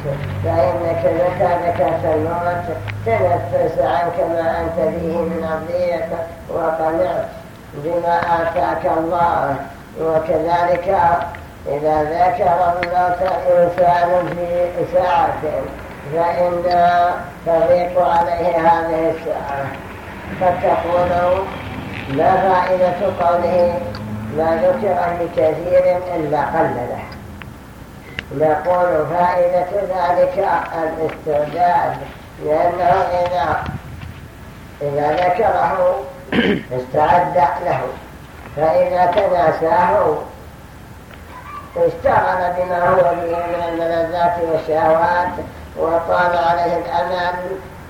فإنك متى ذكرت الموت تنفس عنك ما أنت فيه من الضيق وقنعت بما آتاك الله. وكذلك إذا ذكر الموت إنسان في ساعة فإن تضيق عليه هذه الساعة فتقول ما فائدة قوله ما ذكر لكثير إلا قلله نقول فائدة ذلك الاستعداد لأنه إذا, إذا ذكره استعد له فإذا تناساه اشتغل بما هو به من الملذات والشهوات وطال عليه الأمل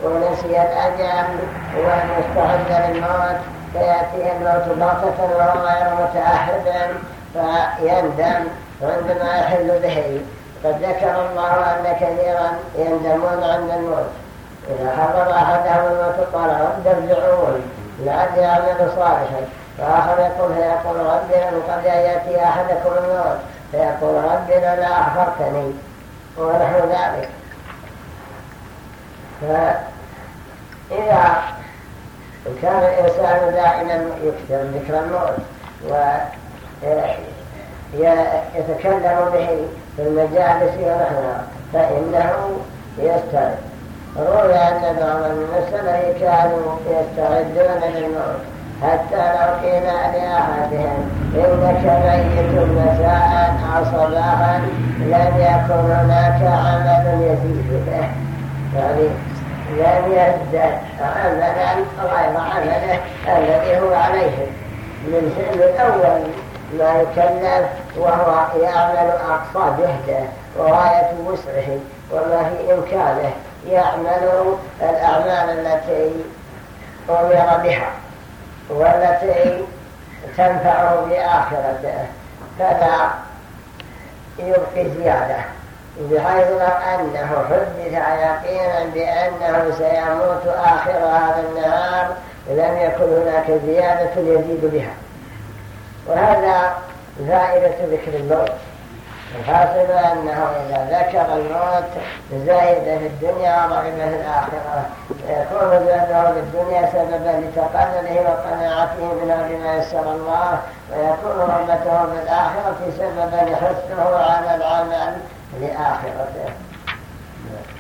ونسي الأجل ومستعد للموت فيأتيه الموت بغتة وهو غير متأهب فيندم عندما يحل به. قد ذكر الله أن كثيرا يندمون عند الموت. إذا حضر أحدهم الموت قال رب ارجعون. لعلي أعمل صالحا. فآخر يقول فيقول رب لن قد يأتي أحدكم الموت. فيقول رب لا أخرتني ونحو ذلك. فإذا كان الإنسان دائما يكثر ذكر الموت ويتكلم به في المجالس ونحوها فإنه يستعد. روي أن بعض السلف كانوا يستعدون للموت حتى لو قيل لأحدهم إنك ميت مساء أو صباحا لم يكن هناك عمل يزيد به. يعني لم يزدد عملا غير عمله الذي هو عليه من من أول ما يكلف وهو يعمل أقصى جهده وغاية وسعه وما في إمكانه يعمل الأعمال التي أمر بها والتي تنفعه بآخرته فلا يبقي زيادة. بحيث لو أنه حدث يقينا بأنه سيموت آخر هذا النهار لم يكن هناك زيادة يزيد بها. وهذا فائدة ذكر الموت. الحاصل أنه إذا ذكر الموت زايد في الدنيا ورغب في الآخرة. يكون زاده في الدنيا سببا لتقلله وقناعته منها بما يسر الله. ويكون رغبته في الآخرة سببا لحثه على العمل. لآخرته.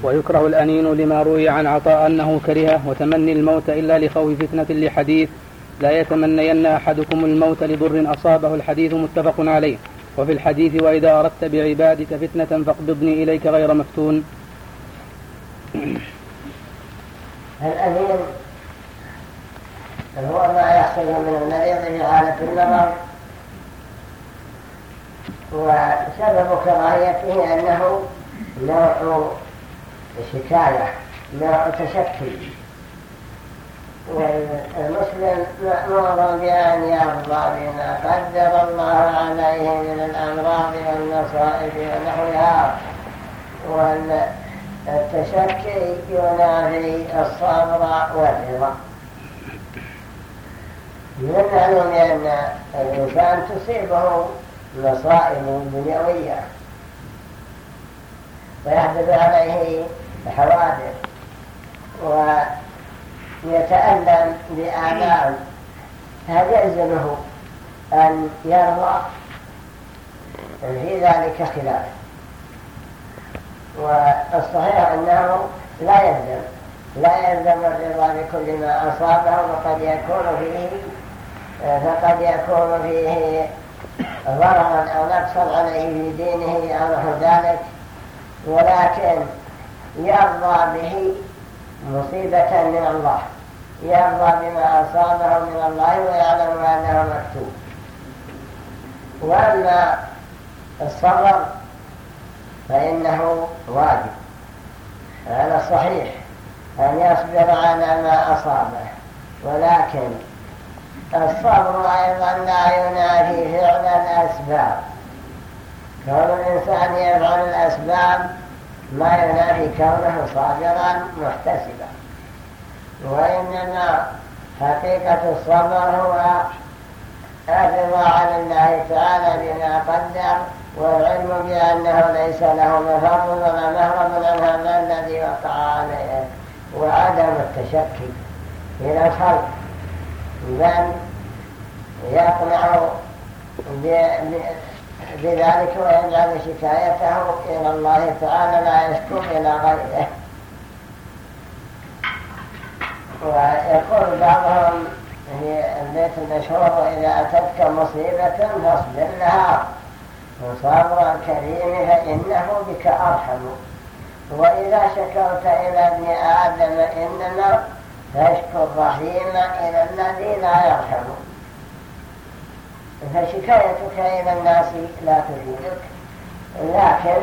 ويكره الأنين لما روي عن عطاء أنه كره وتمني الموت إلا لخوف فتنة لحديث لا يتمنين أحدكم الموت لضر أصابه الحديث متفق عليه. وفي الحديث وإذا أردت بعبادك فتنة فاقبضني إليك غير مفتون. الأمين هو ما يحصل من المريض في حالة المرض وسبب كراهيته أنه نوع شكاية نوع تشكي. والمسلم مأمور بأن يرضى بما قدر الله عليه من الأمراض والمصائب ونحوها. والتشكي ينافي الصبر والرضا. من المعلوم أن الإنسان تصيبه مصائب دنيوية. ويحدث عليه حوادث. ويتألم بآلام هل يلزمه أن يرضى؟ في ذلك خلاف. والصحيح أنه لا يلزم. لا يلزم الرضا بكل ما أصابه وقد يكون فيه فقد يكون فيه ضررا أو نقصا عليه في دينه أو نحو ذلك ولكن يرضى به مصيبة من الله يرضى بما أصابه من الله ويعلم أنه مكتوب. وأما الصبر فإنه واجب هذا صحيح أن يصبر على ما أصابه ولكن الصبر أيضا لا ينافي فعل الأسباب. كون الإنسان يفعل الأسباب ما ينافي كونه صابرا محتسبا. وإنما حقيقة الصبر هو الرضا على الله تعالى بما قدر والعلم بأنه ليس له مفر ولا مهرب عن هذا الذي وقع عليه وعدم التشكي إلى الخلق. بل يقنع بذلك ويجعل شكايته إلى الله تعالى لا يشكو إلى غيره. ويقول بعضهم في البيت المشهور إذا أتتك مصيبة فاصبر لها وصبر الكريم فإنه بك أرحم. وإذا شكرت إلى ابن آدم إنما فاشكر الرحيم إلى الذي لا يرحم فشكايتك إلى الناس لا تفيدك لكن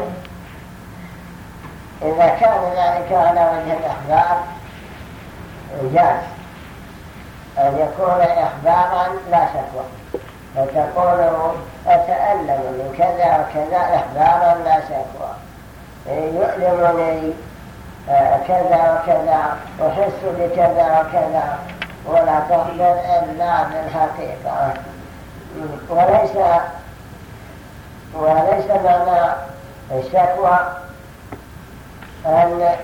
إذا كان ذلك على وجه الإخبار جاز أن يكون إخبارا لا شكوى. فتقول أتألم من كذا وكذا إخبارا لا شكوى. يؤلمني كذا وكذا أحس بكذا وكذا ولا تخبر إلا بالحقيقة. وليس وليس معنى الشكوى أن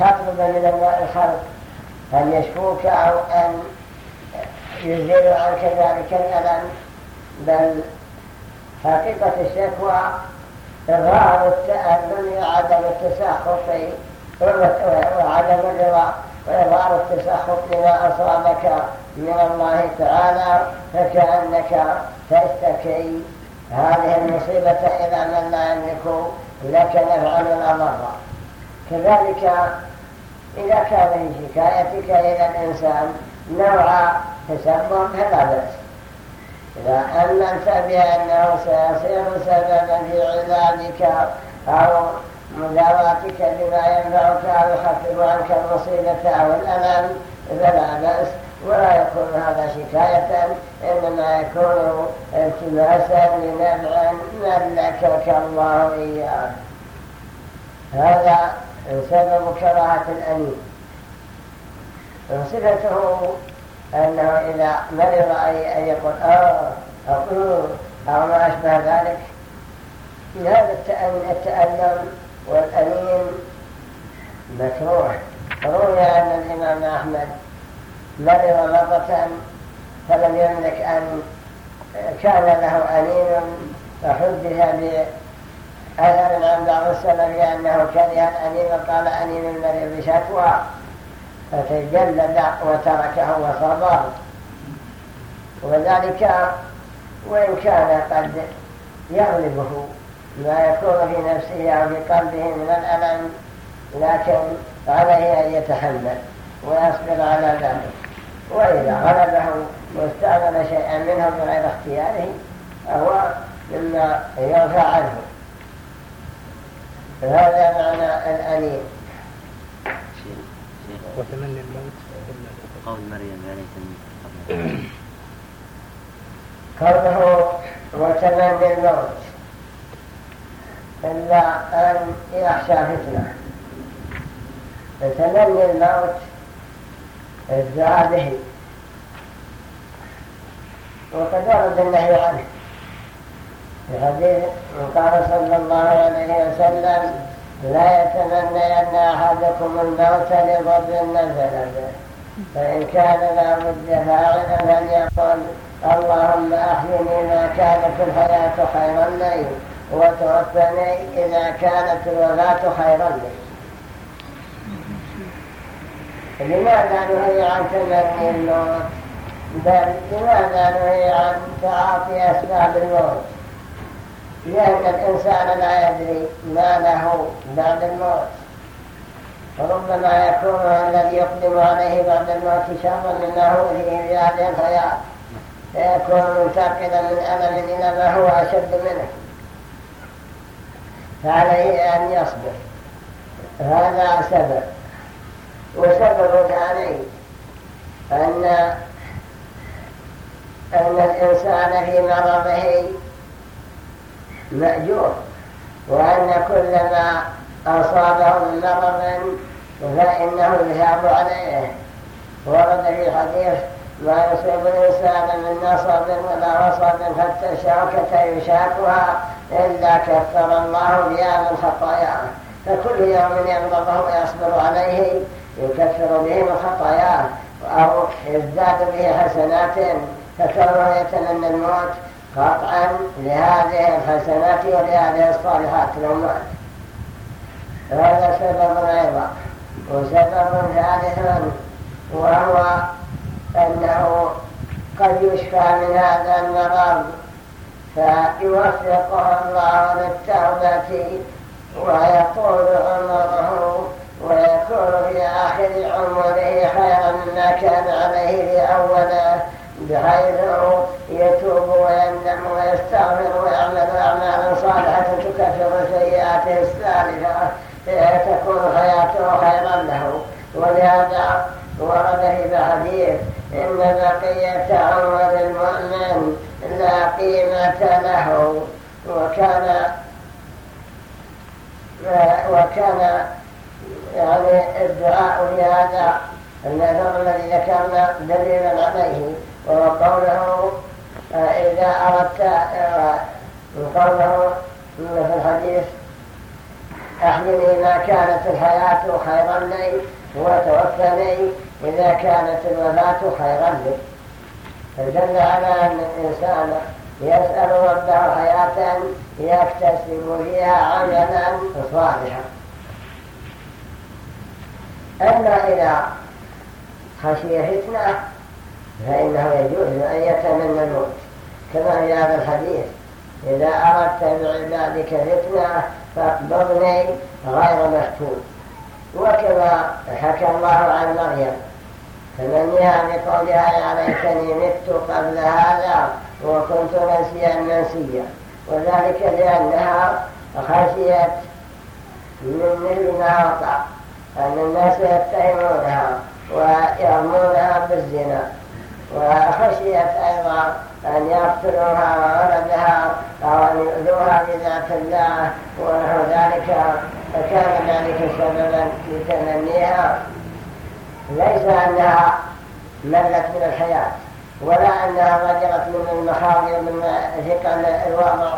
تطلب من الخلق أن يشفوك أو أن يزيلوا عنك ذلك الألم. بل حقيقة الشكوى إظهار التألم وعدم التسخط وعدم الرضا وإظهار التسخط لما أصابك من الله تعالى فكأنك تستكي. هذه المصيبة إلى من لا يملك لك نفعا ولا ضرا. كذلك إذا كان في شكايتك إلى الإنسان نوع تسبب فلا أمنت بأنه سيصير سببا في علاجك أو مداواتك بما ينفعك أو يخفف عنك المصيبة أو الألم فلا بأس. ولا يكون هذا شكاية إنما يكون التماسا لنبع ملكك الله إياه هذا سبب كراهة الأمين صفته أنه إذا مرض أن يقول آه أو أو ما أشبه ذلك. هذا التألم والأمين مكروه. روي أن الإمام أحمد مرض مرة فلم يملك أن كان له أنين فحدث بأثر عن بعض السلف أنه كره الأنين وقال أنين المريض بشكوى. فتجلد وتركه وصبر. وذلك وإن كان قد يغلبه ما يكون في نفسه أو في قلبه من الألم لكن عليه أن يتحمل ويصبر على ذلك. وإذا غلبه واستعمل شيئا منه بغير اختياره فهو مما يرفع عنه. هذا معنى الأليم. وتمني الموت قول مريم يا ليتني قوله وتمني الموت إلا أن يخشى فتنة. فتمني الموت الدعاء به. وقد ورد النهي عنه في حديث قال صلى الله عليه وسلم لا يتمنين أحدكم الموت لضر نزل به فإن كان لا بد فاعلا فليقل اللهم أحيني ما كانت الحياة خيرا لي وتوفني إذا كانت الوفاة خيرا لي. لماذا نهي عن تمني الموت؟ بل لماذا نهي عن تعاطي أسباب الموت؟ لأن الإنسان لا يدري ما له بعد الموت. ربما يكون الذي يقدم عليه بعد الموت شرا مما هو في هذه الحياة. فيكون منتقلا من ما هو أشد منه. فعليه أن يصبر. هذا سبب. وسبب ثاني أن أن الإنسان في مرضه مأجور وأن كل ما أصابه من مرض فإنه يثاب عليه. ورد في حديث ما يصيب الإنسان من نصب ولا وصب حتى الشوكة يشاكها إلا كفر الله بها من خطاياه. فكل يوم يمرضه ويصبر عليه يكفر به من خطاياه. أو يزداد به حسنات فكونه يتمنى الموت قطعا لهذه الحسنات ولهذه الصالحات الأموات هذا سبب أيضا وسبب ثالث وهو أنه قد يشفى من هذا المرض فيوفقه الله للتوبة ويطول عمره ويكون في آخر عمره خيرا مما كان عليه في أوله بحيث يتوب ويندم ويستغفر ويعمل أعمالا صالحة تكفر سيئاته السالفة تكون حياته خيرا له. ولهذا ورد في حديث إن بقية عمر المؤمن لا قيمة له. وكان وكان يعني الدعاء لهذا النذر الذي ذكرنا دليلا عليه. وهو قوله إذا أردت قوله في الحديث أحيني ما كانت الحياة خيرا لي وتوفني إذا كانت الوفاة خيرا لي. فدل على أن الإنسان يسأل ربه حياة يكتسب فيها عملا صالحا. أما إذا خشي فتنة فإنه يجوز أن يتمنى الموت. كما في هذا الحديث إذا أردت بعبادك فتنة فاقبضني غير مفتون. وكما حكى الله عن مريم تمنيها بقولها يا ليتني مت قبل هذا وكنت نسيا منسيا. وذلك لأنها خشيت من مثل ما وقع أن الناس يتهمونها ويرمونها بالزنا. وخشيت أيضا أن يقتلوها وولدها أو أن يؤذوها بذات الله ونحو ذلك فكان ذلك سببا في تمنيها ليس أنها ملت من الحياة ولا أنها رجلت من المخاضر من ثقل الوضع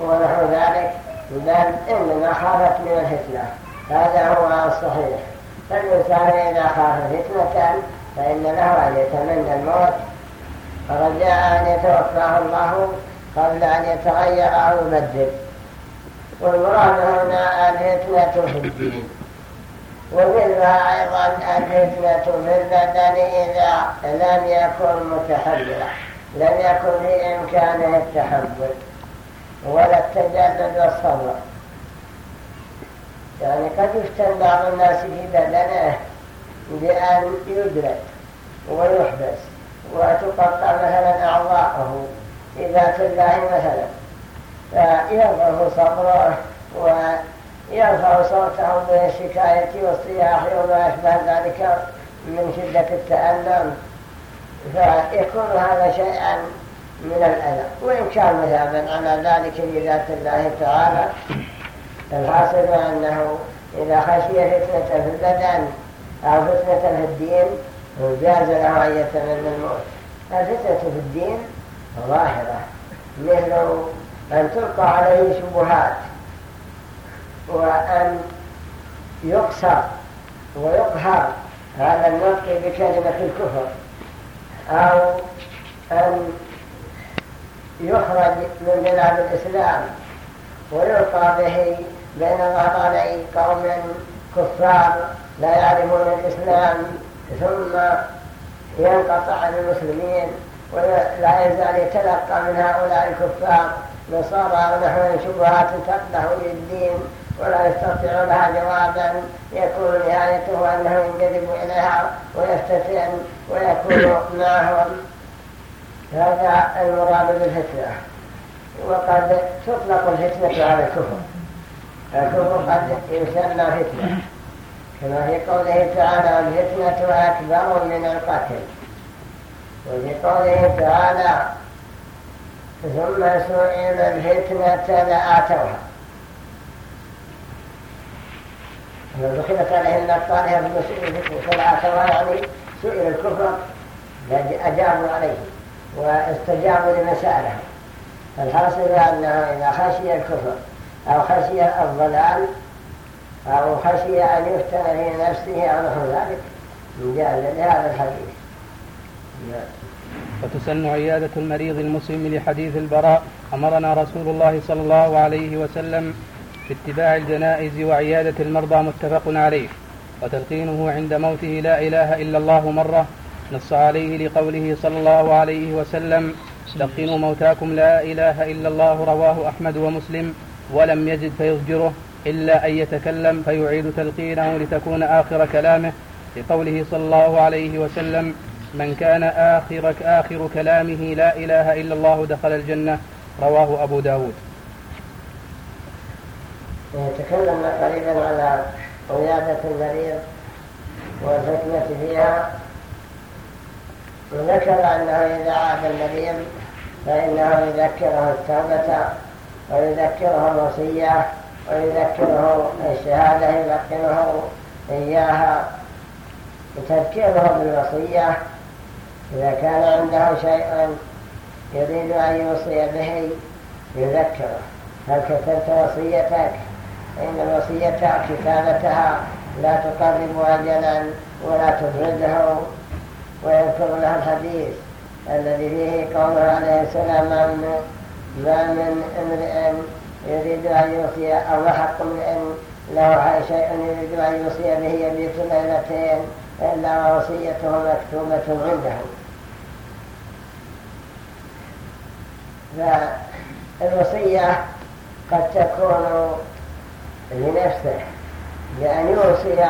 ونحو ذلك بل إنما خافت من الفتنة هذا هو الصحيح فالإنسان إذا خاف فتنة فإن له أن يتمنى الموت رجاء أن يتوفاه الله قبل أن يتغير أو يبدل. والمراد هنا الفتنة في الدين. ومنها أيضا الفتنة في البدن إذا لم يكن متحملا لم يكن في إمكانه التحمل ولا التجدد والصبر. يعني قد يفتن بعض الناس في بدنه بأن يدرك. ويحبس وتقطع مثلا أعضاءه في ذات الله مثلا. فيضعف صبره ويرفع صوته بالشكاية والصياح وما أشبه ذلك من شدة التألم. فيكون هذا شيئا من الأذى. وإن كان مذهبا على ذلك لذات الله تعالى الحاصل أنه إذا خشي فتنة في البدن أو فتنة في الدين جاز له أن يتمنى الموت الفتنة في الدين ظاهرة مثل أن تلقى عليه شبهات وأن يقصر ويقهر على النطق بكلمة الكفر أو أن يخرج من بلاد الإسلام ويلقى به بين ظهراني قوم كفار لا يعرفون الإسلام ثم ينقطع عن المسلمين ولا يزال يتلقى من هؤلاء الكفار نصارى ونحو شبهات تقده للدين ولا يستطيع لها جوابا. يكون نهايته أنه ينجذب إليها ويفتتن ويكون معهم. هذا المراد بالفتنة. وقد تطلق الفتنة على الكفر. الكفر قد يسمى فتنة. كما في قوله تعالى الفتنة أكبر من القتل وفي قوله تعالى ثم سئل الفتنة لآتوها دخلت عليهم الفتنة فلآتوها يعني سئل الكفر أجابوا عليه واستجابوا لمسائلهم الحاصل أنه إذا خشي الكفر أو خشي الضلال أو خشي أن يفتن في نفسه أو نحو ذلك جاز لهذا الحديث. وتسن عيادة المريض المسلم لحديث البراء. أمرنا رسول الله صلى الله عليه وسلم باتباع الجنائز وعيادة المرضى متفق عليه. وتلقينه عند موته لا إله إلا الله مرة. نص عليه لقوله صلى الله عليه وسلم لقنوا موتاكم لا إله إلا الله. رواه أحمد ومسلم. ولم يجد فيضجره إلا أن يتكلم فيعيد تلقينه لتكون آخر كلامه لقوله صلى الله عليه وسلم من كان آخر, آخر كلامه لا إله إلا الله دخل الجنة رواه أبو داود. تكلمنا قريبا على عيادة المريض والحكمة فيها وذكر أنه إذا عاد المريض فإنه يذكره التوبة ويذكره الوصية ويذكره الشهادة يلقنه إياها تذكيره بالوصية. إذا كان عنده شيء يريد أن يوصي به يذكره. هل كتبت وصيتك؟ فإن الوصية كتابتها لا تقرب أجلا ولا تبرده ويذكر له الحديث الذي فيه قوله عليه السلام ما من امرئ يريد أن يوصي أو حق امرئ له شيء يريد أن يوصي به يبيت ليلتين إلا وصيته مكتوبة عنده. فالوصية قد تكون لنفسه بأن يوصي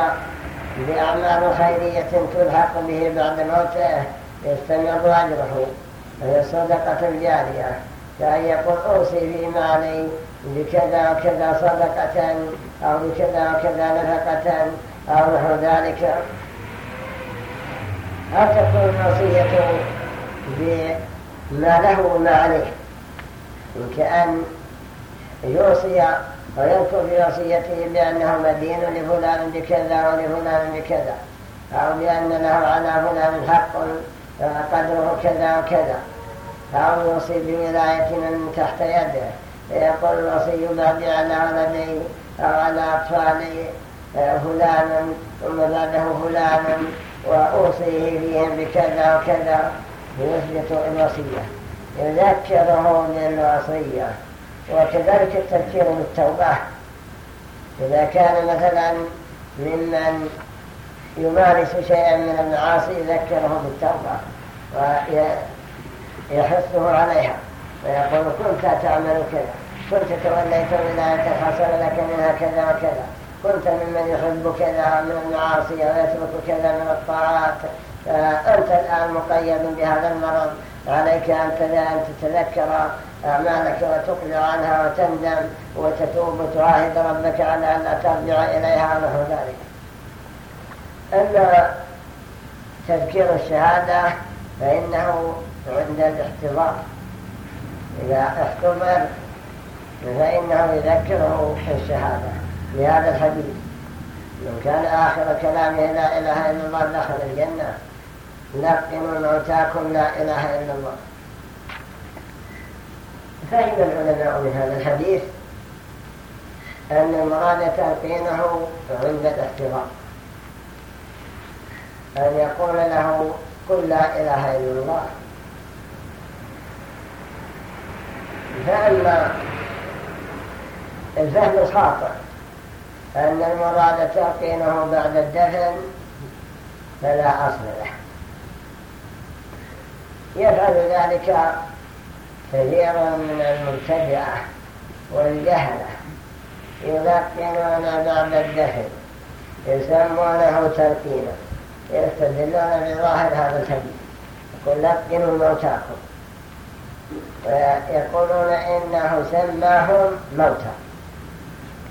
بأعمال خيرية تلحق به بعد موته يستمر أجره وهي الصدقة الجارية كأن يقول أوصي في مالي بكذا وكذا صدقة أو بكذا وكذا نفقة أو نحو ذلك. أو تكون الوصية بما له وما عليه؟ كأن يوصي ويذكر في وصيته بأنه مدين لفلان بكذا ولفلان بكذا أو بأن له على فلان حق قدره كذا وكذا. أو يوصي بولاية من تحت يده. يقول الوصي بعدي على ولدي أو على أطفالي فلانا ثم بعده فلانا وأوصيه فيهم بكذا وكذا. يثبت الوصية. يذكره بالوصية. وكذلك التذكير بالتوبة. إذا كان مثلا ممن يمارس شيئا من المعاصي يذكره بالتوبة. ويحثه عليها ويقول كنت تعمل كذا كنت توليت ولاية حصل لك منها كذا وكذا كنت ممن يحب كذا من المعاصي ويترك كذا من الطاعات فأنت الآن مقيد بهذا المرض عليك أن تتذكر أعمالك وتقلع عنها وتندم وتتوب وتعاهد ربك على أن لا ترجع إليها ونحو ذلك. أما تذكير الشهادة فإنه عند الاحتضار. إذا احتضر فإنه يذكره في الشهادة لهذا الحديث. من كان آخر كلامه لا إله إلا الله دخل الجنة لقنوا موتاكم لا إله إلا الله. فهم العلماء من هذا الحديث أن المراد تلقينه عند الاحتضار. أن يقول له قل لا إله إلا الله. فأما الفهم الخاطئ. أن المراد تلقينه بعد الدفن فلا أصل له. يفعل ذلك كثير من المبتدعة والجهلة. يلقنون بعد الدفن. يسمونه تلقينا. يستدلون بظاهر هذا الحديث. يقول لقنوا موتاكم. ويقولون إنه سماهم موتى.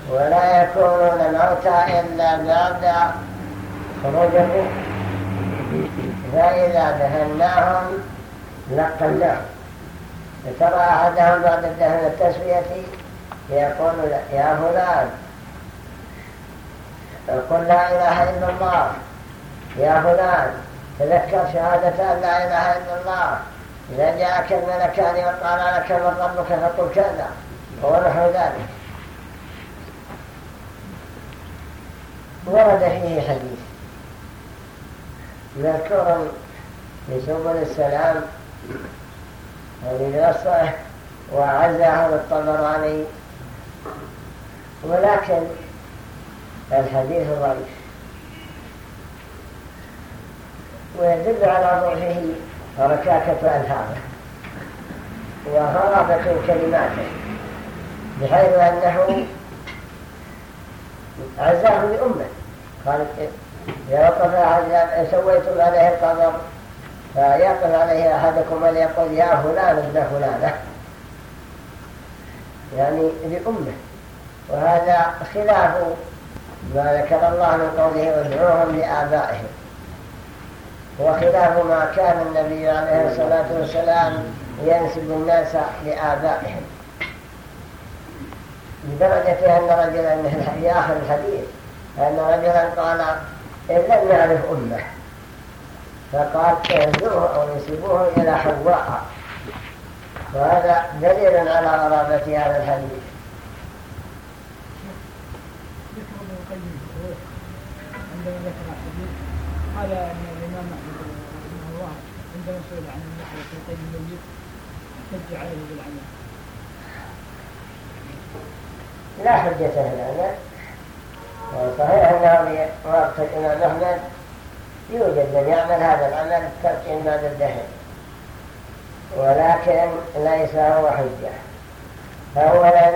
ولا يكونون موتى إلا بعد خروج الروح فإذا دهناهم لقناهم. ترى أحدهم بعد الدهن التسوية يقول يا فلان قل لا إله إلا الله. يا فلان تذكر شهادة أن لا إله إلا الله. إذا جاءك الملكان وقال لك من ربك فقل كذا ونحو ذلك. ورد فيه حديث. مذكور في سبل السلام بنصه وعزه الطبراني. ولكن الحديث ضعيف. ويدل على ضعفه ركاكة ألفاظه وغرابة كلماته بحيث أنه عزاه لأمه. قال يا وقف سويتم عليه القبر فيقف عليه أحدكم وليقول يا فلان ابن فلانة. يعني لأمه. وهذا خلاف ما ذكر الله من قوله وادعوهم لآبائهم. وخلاف ما كان النبي عليه الصلاة والسلام ينسب الناس لآبائهم. لدرجة أن رجلا في آخر الحديث أن رجلا قال إن لم يعرف أمه. فقال اهزوه أو نسبوه إلى حواء. وهذا دليل على غرابة هذا الحديث. عندما ذكر الحديث قال الامام احمد رحمه الله المسألة في لا حجة لنا صحيح أنه وقت الإمام أحمد يوجد من يعمل هذا العمل التركين بعد الدهن ولكن ليس هو حجة. أولا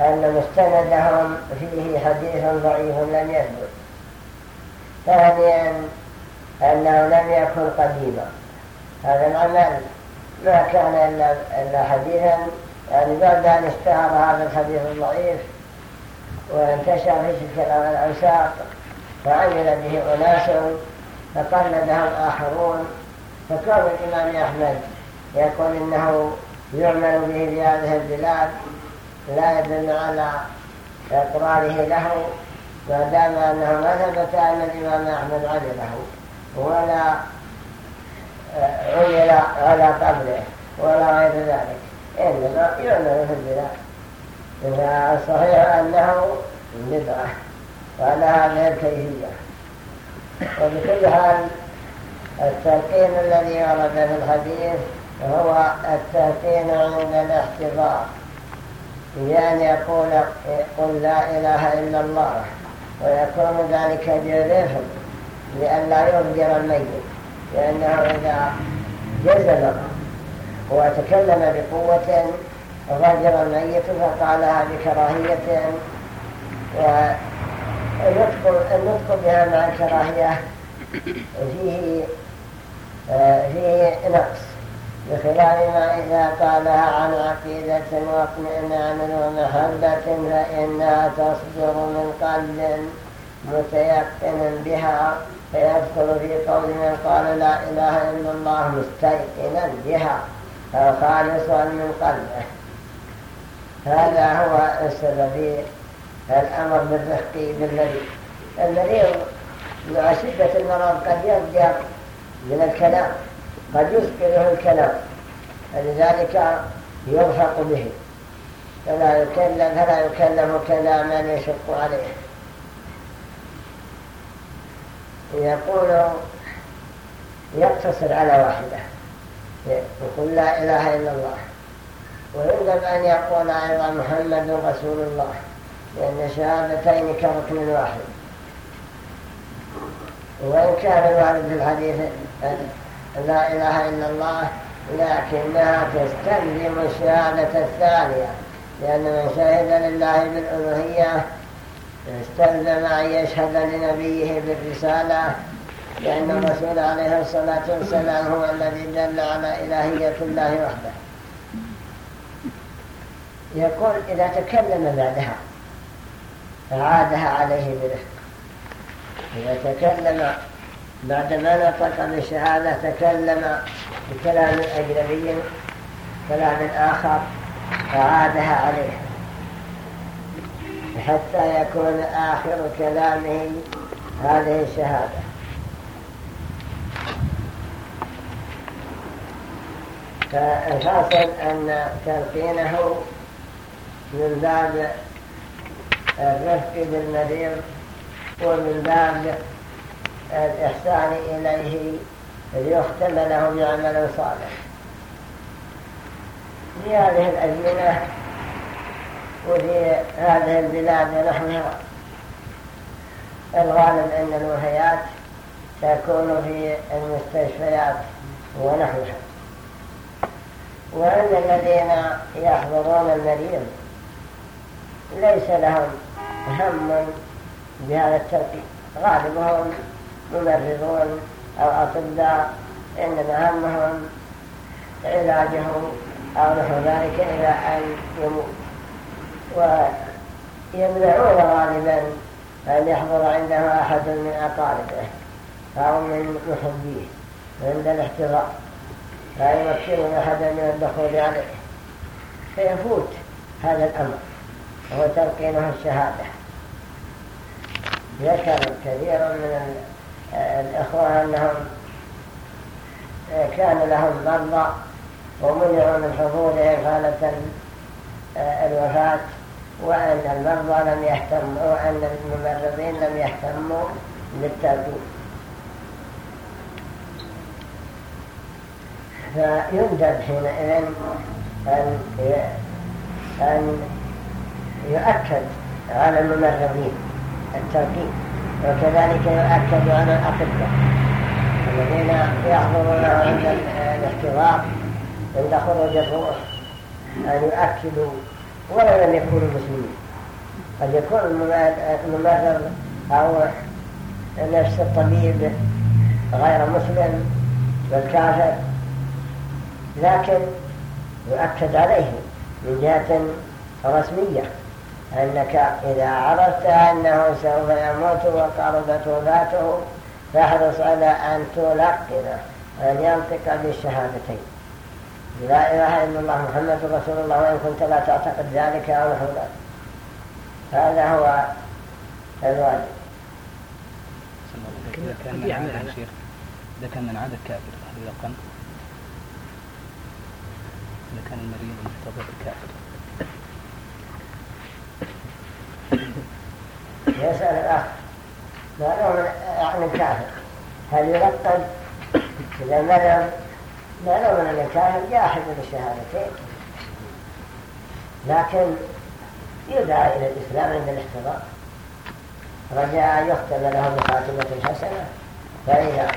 أن مستندهم فيه حديث ضعيف لم يثبت. ثانيا أنه لم يكن قديما. هذا العمل ما كان إلا حديثا يعني بعد أن اشتهر هذا الحديث الضعيف وانتشر في تلك الأوساط فعمل به أناس فقلدهم آخرون فكان الإمام أحمد يقول إنه يعمل به في هذه البلاد لا يدل على إقراره له ما دام أنه ما ثبت أن الإمام أحمد عمله ولا عمل على قبره ولا غير ذلك. إنما يعمل في البلاد فالصحيح أنه بدعة وعلى هذه الكيفية. وبكل حال التلقين الذي ورد في الحديث هو التلقين عند الاحتضار. بأن يقول قل لا إله إلا الله ويكون ذلك برفق لأن لا يرجر الميت لأنه إذا جزم وتكلم بقوة رجر الميت فقالها بكراهية. والنطق النطق بها مع الكراهية فيه فيه نقص بخلاف ما إذا قالها عن عقيدة واطمئنان ومحبة فإنها تصدر من قلب متيقن بها. فيدخل في قول من قال لا إله إلا الله مستيقنا بها خالصا من قلبه. هذا هو السبب الأمر بالرفق بالمريض المريض مع شدة المرض قد يبدأ من الكلام قد يسكره الكلام فلذلك يرفق به. فلا يكلم فلا يكلم كلاما يشق عليه. يقول يقتصر على واحدة. يقول لا إله إلا الله. ويندب أن يقول أيضا محمد رسول الله. لأن شهادتين كركن واحد. وإن كان الوارد في الحديث لا إله إلا الله لكنها تستلزم الشهادة الثانية. لأن من شهد لله بالألوهية استلزم أن يشهد لنبيه بالرسالة لأن الرسول عليه الصلاة والسلام هو الذي دل على إلهية الله وحده. يقول إذا تكلم بعدها أعادها عليه برفق إذا تكلم بعدما نطق بالشهادة تكلم بكلام أجنبي كلام آخر أعادها عليه. حتى يكون آخر كلامه هذه الشهادة. فالحاصل أن تلقينه من باب الرفق بالمريض ومن باب الإحسان إليه ليختم له بعمل صالح. في هذه الأزمنة وفي هذه البلاد ونحوها الغالب أن الوفيات تكون في المستشفيات ونحوها. وأن الذين يحضرون المريض ليس لهم هم بهذا الترتيب غالبهم ممرضون أو أطباء إنما همهم علاجه أو نحو ذلك إلى أن يموت ويمنعون غالبا أن يحضر عنده أحد من أقاربه أو من محبيه عند الاحتضار. لا يمكنون أحدا من الدخول عليه. فيفوت هذا الأمر وهو تلقينه الشهادة. ذكر كثير من الإخوة أنهم كان لهم مرضى ومنعوا من حضورهم حالة الوفاة. وأن المرضى لم يهتموا وأن الممرضين لم يهتموا بالتلقين فيندب حينئذ أن أن يؤكد على الممرضين التلقين وكذلك يؤكد على الأطباء الذين يحضرون عند الاحتضار عند خروج الروح أن يؤكدوا ولو لم يكونوا مسلمين. قد يكون الممرض أو نفس الطبيب غير مسلم بل كافر لكن يؤكد عليه من جهة رسمية أنك إذا عرفت أنه سوف يموت وقربت وفاته فاحرص على أن تلقنه أن ينطق بالشهادتين. لا إله إلا الله محمد رسول الله وإن كنت لا تعتقد ذلك أو نحو ذلك. هذا هو الواجب. إذا كان من عادة شيخ إذا كان من عادة كافر هل يلقن؟ إذا كان المريض المحتضر كافر يسأل الأخ ما نوع يعني الكافر؟ هل يلقن إذا مرض ما نوع من الكافر جاحد بالشهادتين لكن يدعى إلى الإسلام عند الاحتضار. رجاء يختم له بخاتمة حسنة. فإذا